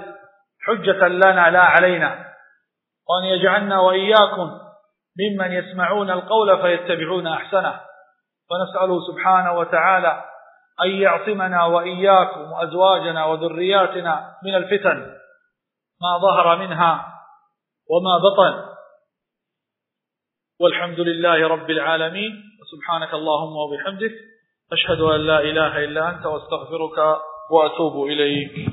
حجة لنا لا علينا. وأن يجعلنا وإياكم ممن يسمعون القول فيتبعون أحسنه. ونسأله سبحانه وتعالى أن يعصمنا وإياكم وأزواجنا وذرياتنا من الفتن ما ظهر منها وما بطن. والحمد لله رب العالمين. وسبحانك اللهم وبحمدك أشهد أن لا إله إلا أنت وأستغفرك وأتوب إليك.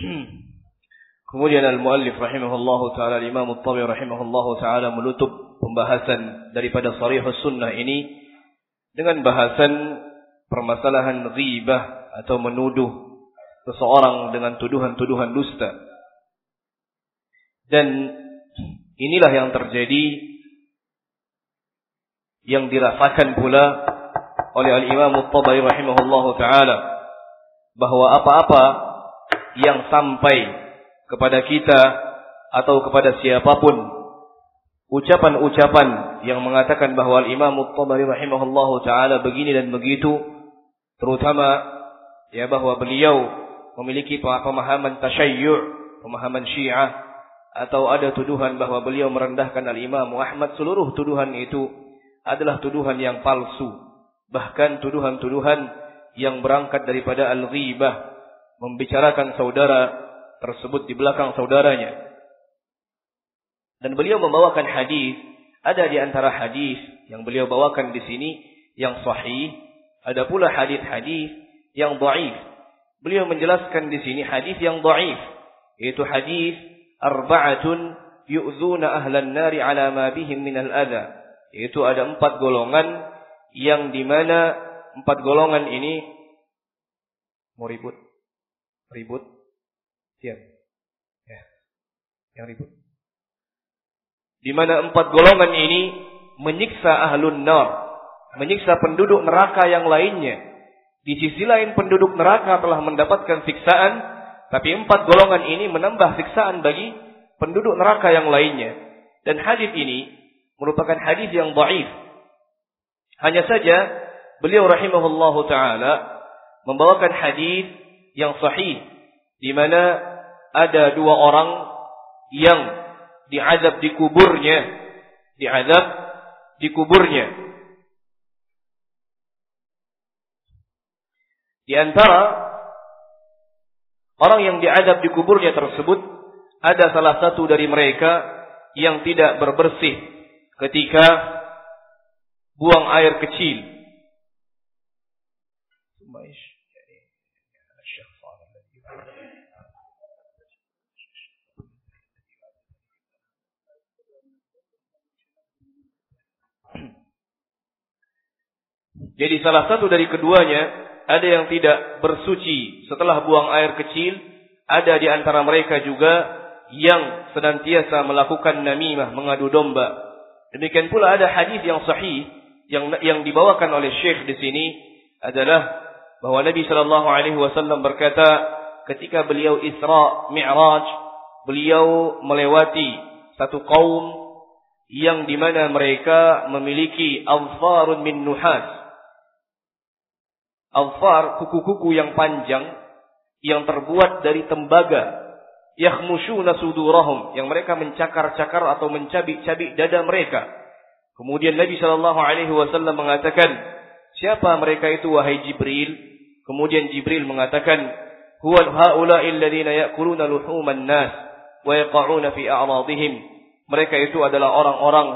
Kemudian al-muallif rahimahullahu taala Imam At-Tabi rahimahullahu taala menutup pembahasan daripada Sharihus Sunnah ini dengan bahasan permasalahan ghibah atau menuduh seseorang dengan tuduhan-tuduhan dusta. Dan inilah yang terjadi yang dirasakan pula oleh al-Imam At-Tabi rahimahullahu taala bahwa apa-apa yang sampai kepada kita atau kepada siapapun. Ucapan-ucapan yang mengatakan bahwa Imam At-Tabari rahimahullahu taala begini dan begitu terutama ya bahwa beliau memiliki pemahaman tasyayyu', pemahaman Syiah atau ada tuduhan bahwa beliau merendahkan al-Imam Muhammad seluruh tuduhan itu adalah tuduhan yang palsu. Bahkan tuduhan-tuduhan yang berangkat daripada al-ghibah membicarakan saudara tersebut di belakang saudaranya dan beliau membawakan hadis ada di antara hadis yang beliau bawakan di sini yang sahih ada pula hadis-hadis yang dhaif beliau menjelaskan di sini hadis yang dhaif yaitu hadis arba'atun yu'zuna ahlan nari ala ma bihim min al-adha. Yaitu ada empat golongan yang dimana empat golongan ini mau ribut. Ribut. Siap. Ya. Yang ribut. Di mana empat golongan ini menyiksa ahlun nar. Menyiksa penduduk neraka yang lainnya. Di sisi lain penduduk neraka telah mendapatkan siksaan tapi empat golongan ini menambah siksaan bagi penduduk neraka yang lainnya. Dan hadis ini merupakan hadis yang dhaif. Hanya saja beliau rahimahullahu taala membawakan hadis yang sahih di mana ada dua orang yang diazab di kuburnya, diazab di kuburnya. Di antara Orang yang diadab di kuburnya tersebut ada salah satu dari mereka yang tidak berbersih ketika buang air kecil. Jadi salah satu dari keduanya ada yang tidak bersuci setelah buang air kecil, ada di antara mereka juga yang senantiasa melakukan namimah, mengadu domba. Demikian pula ada hadis yang sahih yang yang dibawakan oleh Syekh di sini adalah bahwa Nabi sallallahu alaihi wasallam berkata ketika beliau Isra Mi'raj, beliau melewati satu kaum yang di mana mereka memiliki alfarun min nuhas Alfar, kuku-kuku yang panjang yang terbuat dari tembaga. Yakhmushuna sudurahum yang mereka mencakar-cakar atau mencabik-cabik dada mereka. Kemudian Nabi sallallahu alaihi wasallam mengatakan, "Siapa mereka itu wahai Jibril?" Kemudian Jibril mengatakan, "Huwa haula'il ladzina ya'kuluna luhuman nas wa yaqa'una fi a'radihim." Mereka itu adalah orang-orang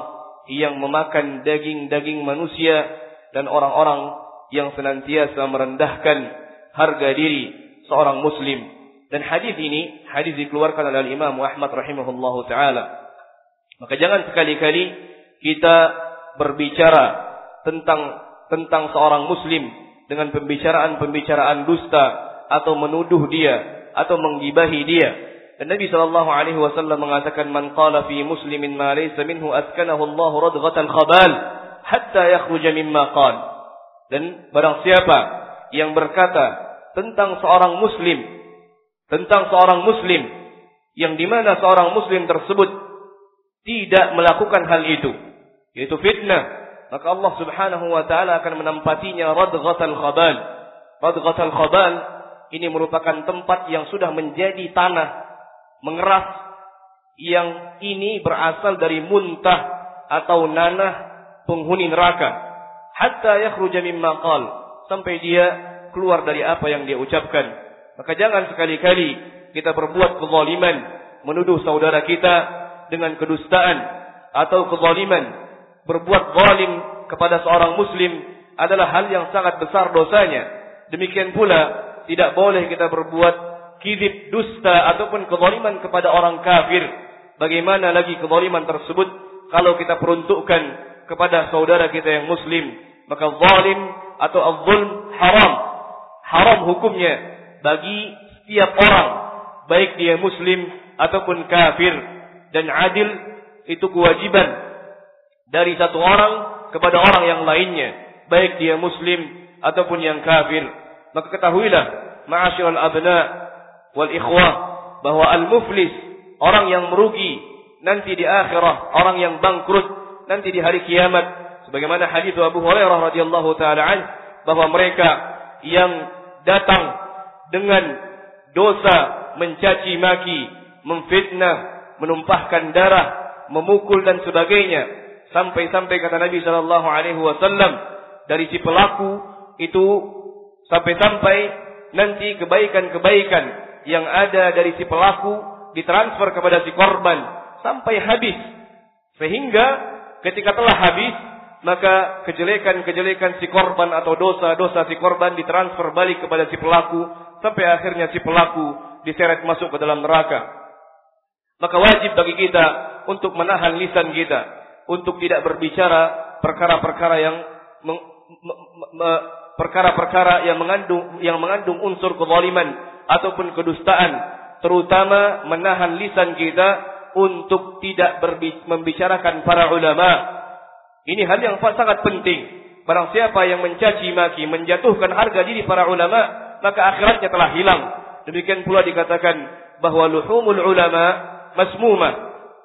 yang memakan daging-daging manusia dan orang-orang yang senantiasa merendahkan harga diri seorang muslim. Dan hadis ini hadis dikeluarkan oleh Imam Ahmad rahimahullahu taala. Maka jangan sekali-kali kita berbicara tentang tentang seorang muslim dengan pembicaraan-pembicaraan dusta atau menuduh dia atau menggibahi dia. Dan Nabi sallallahu alaihi wasallam mengatakan man qala fi muslimin ma laysa minhu askanahu Allah radghatan khabal hatta yakhruja mimma qala dan barang siapa yang berkata tentang seorang muslim, tentang seorang muslim, yang dimana seorang muslim tersebut tidak melakukan hal itu, yaitu fitnah, maka Allah subhanahu wa ta'ala akan menempatinya radghatal khabal. Radghatal khabal ini merupakan tempat yang sudah menjadi tanah, mengeras, yang ini berasal dari muntah atau nanah penghuni neraka hatta yakhruja mimma qal. Sampai dia keluar dari apa yang dia ucapkan. Maka jangan sekali-kali kita berbuat kezaliman menuduh saudara kita dengan kedustaan atau kezaliman. Berbuat zalim kepada seorang muslim adalah hal yang sangat besar dosanya. Demikian pula tidak boleh kita berbuat kidib dusta ataupun kezaliman kepada orang kafir. Bagaimana lagi kezaliman tersebut kalau kita peruntukkan kepada saudara kita yang muslim. Maka zalim atau az-zulm haram. Haram hukumnya bagi setiap orang. Baik dia muslim ataupun kafir. Dan adil itu kewajiban dari satu orang kepada orang yang lainnya. Baik dia muslim ataupun yang kafir. Maka ketahuilah ma'asyiral abna wal ikhwah bahwa al-muflis orang yang merugi nanti di akhirah orang yang bangkrut nanti di hari kiamat sebagaimana hadis Abu Hurairah radhiyallahu taala an bahwa mereka yang datang dengan dosa mencaci maki, memfitnah, menumpahkan darah, memukul dan sebagainya. Sampai-sampai kata Nabi sallallahu alaihi wasallam dari si pelaku itu sampai-sampai nanti kebaikan-kebaikan yang ada dari si pelaku ditransfer kepada si korban sampai habis. Sehingga ketika telah habis maka kejelekan-kejelekan si korban atau dosa-dosa si korban ditransfer balik kepada si pelaku sampai akhirnya si pelaku diseret masuk ke dalam neraka. Maka wajib bagi kita untuk menahan lisan kita untuk tidak berbicara perkara-perkara yang perkara-perkara yang mengandung yang mengandung unsur kezaliman ataupun kedustaan terutama menahan lisan kita untuk tidak membicarakan para ulama. Ini hal yang sangat penting. Barang siapa yang mencaci maki menjatuhkan harga diri para ulama maka akhiratnya telah hilang. Demikian pula dikatakan bahwa luhumul ulama masmumah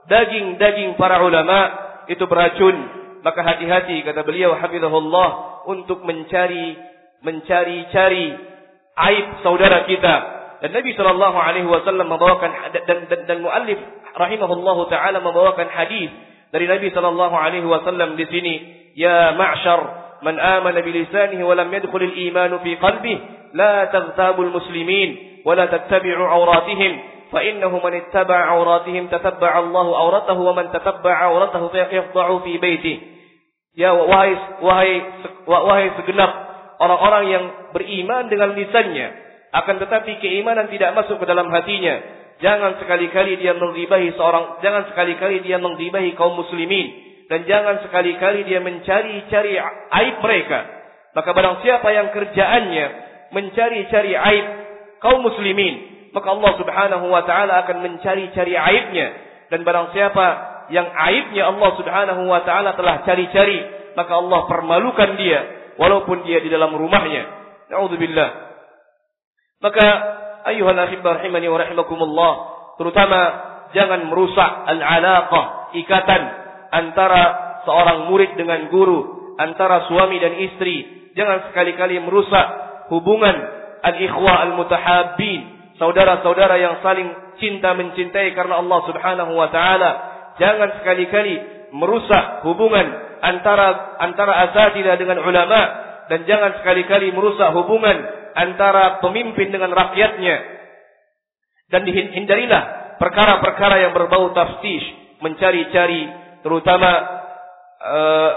daging-daging para ulama itu beracun. Maka hati-hati kata beliau hafizahullah untuk mencari mencari-cari aib saudara kita dan Nabi sallallahu alaihi wasallam membawakan dan dan, dan muallif rahimahullahu taala membawakan hadis dari Nabi sallallahu alaihi wasallam di sini ya ma'syar man amana bi lisanihi wa lam yadkhul al-iman fi qalbihi la taghtabu al-muslimin wa la tattabi'u awratihim فإنه من اتبع عوراتهم تتبع الله عورته ومن تتبع عورته يخضع في بيته ya wahai wahai wahai segenap orang-orang yang beriman dengan lisannya akan tetapi keimanan tidak masuk ke dalam hatinya. Jangan sekali-kali dia menggibahi seorang jangan sekali-kali dia menggibahi kaum muslimin. Dan jangan sekali-kali dia mencari-cari aib mereka. Maka barang siapa yang kerjaannya mencari-cari aib kaum muslimin maka Allah Subhanahu wa taala akan mencari-cari aibnya. Dan barang siapa yang aibnya Allah Subhanahu wa taala telah cari-cari maka Allah permalukan dia walaupun dia di dalam rumahnya. Naudzubillah maka ayuhal ahibbah rahimani wa rahimakumullah terutama jangan merusak al-alaqah ikatan antara seorang murid dengan guru antara suami dan istri jangan sekali-kali merusak hubungan al-ikhwah al-mutahabbin saudara-saudara yang saling cinta mencintai karena Allah Subhanahu wa taala. Jangan sekali-kali merusak hubungan antara antara asatidah dengan ulama dan jangan sekali-kali merusak hubungan antara pemimpin dengan rakyatnya. Dan hindarilah perkara-perkara yang berbau taftish, mencari-cari terutama uh,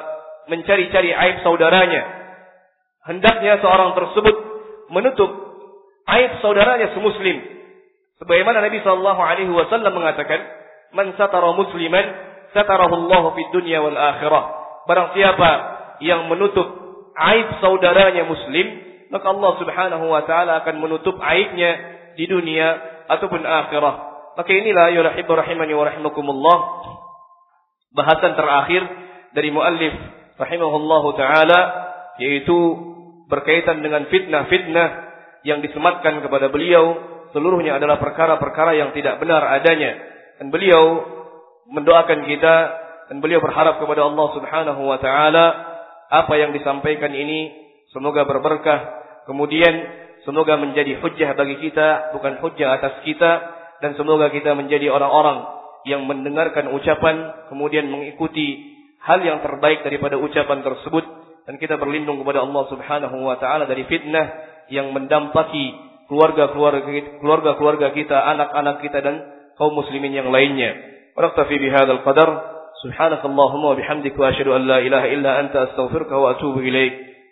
mencari-cari aib saudaranya. Hendaknya seorang tersebut menutup aib saudaranya semuslim. Sebagaimana Nabi wasallam mengatakan, "Man satara musliman, satarahu Allah fid dunya wal akhirah." Barang siapa yang menutup aib saudaranya muslim, maka Allah Subhanahu wa taala akan menutup aibnya di dunia ataupun akhirah. Maka inilah ya rahimani wa rahimakumullah bahasan terakhir dari muallif rahimahullahu taala yaitu berkaitan dengan fitnah-fitnah yang disematkan kepada beliau seluruhnya adalah perkara-perkara yang tidak benar adanya dan beliau mendoakan kita dan beliau berharap kepada Allah Subhanahu wa taala apa yang disampaikan ini semoga berberkah kemudian semoga menjadi hujjah bagi kita bukan hujjah atas kita dan semoga kita menjadi orang-orang yang mendengarkan ucapan kemudian mengikuti hal yang terbaik daripada ucapan tersebut dan kita berlindung kepada Allah Subhanahu wa taala dari fitnah yang mendampaki keluarga-keluarga keluarga-keluarga kita, anak-anak kita dan kaum muslimin yang lainnya. Waraktafi bihadzal qadar. Subhanakallahumma wa bihamdika wa asyhadu an la ilaha illa anta astaghfiruka wa atubu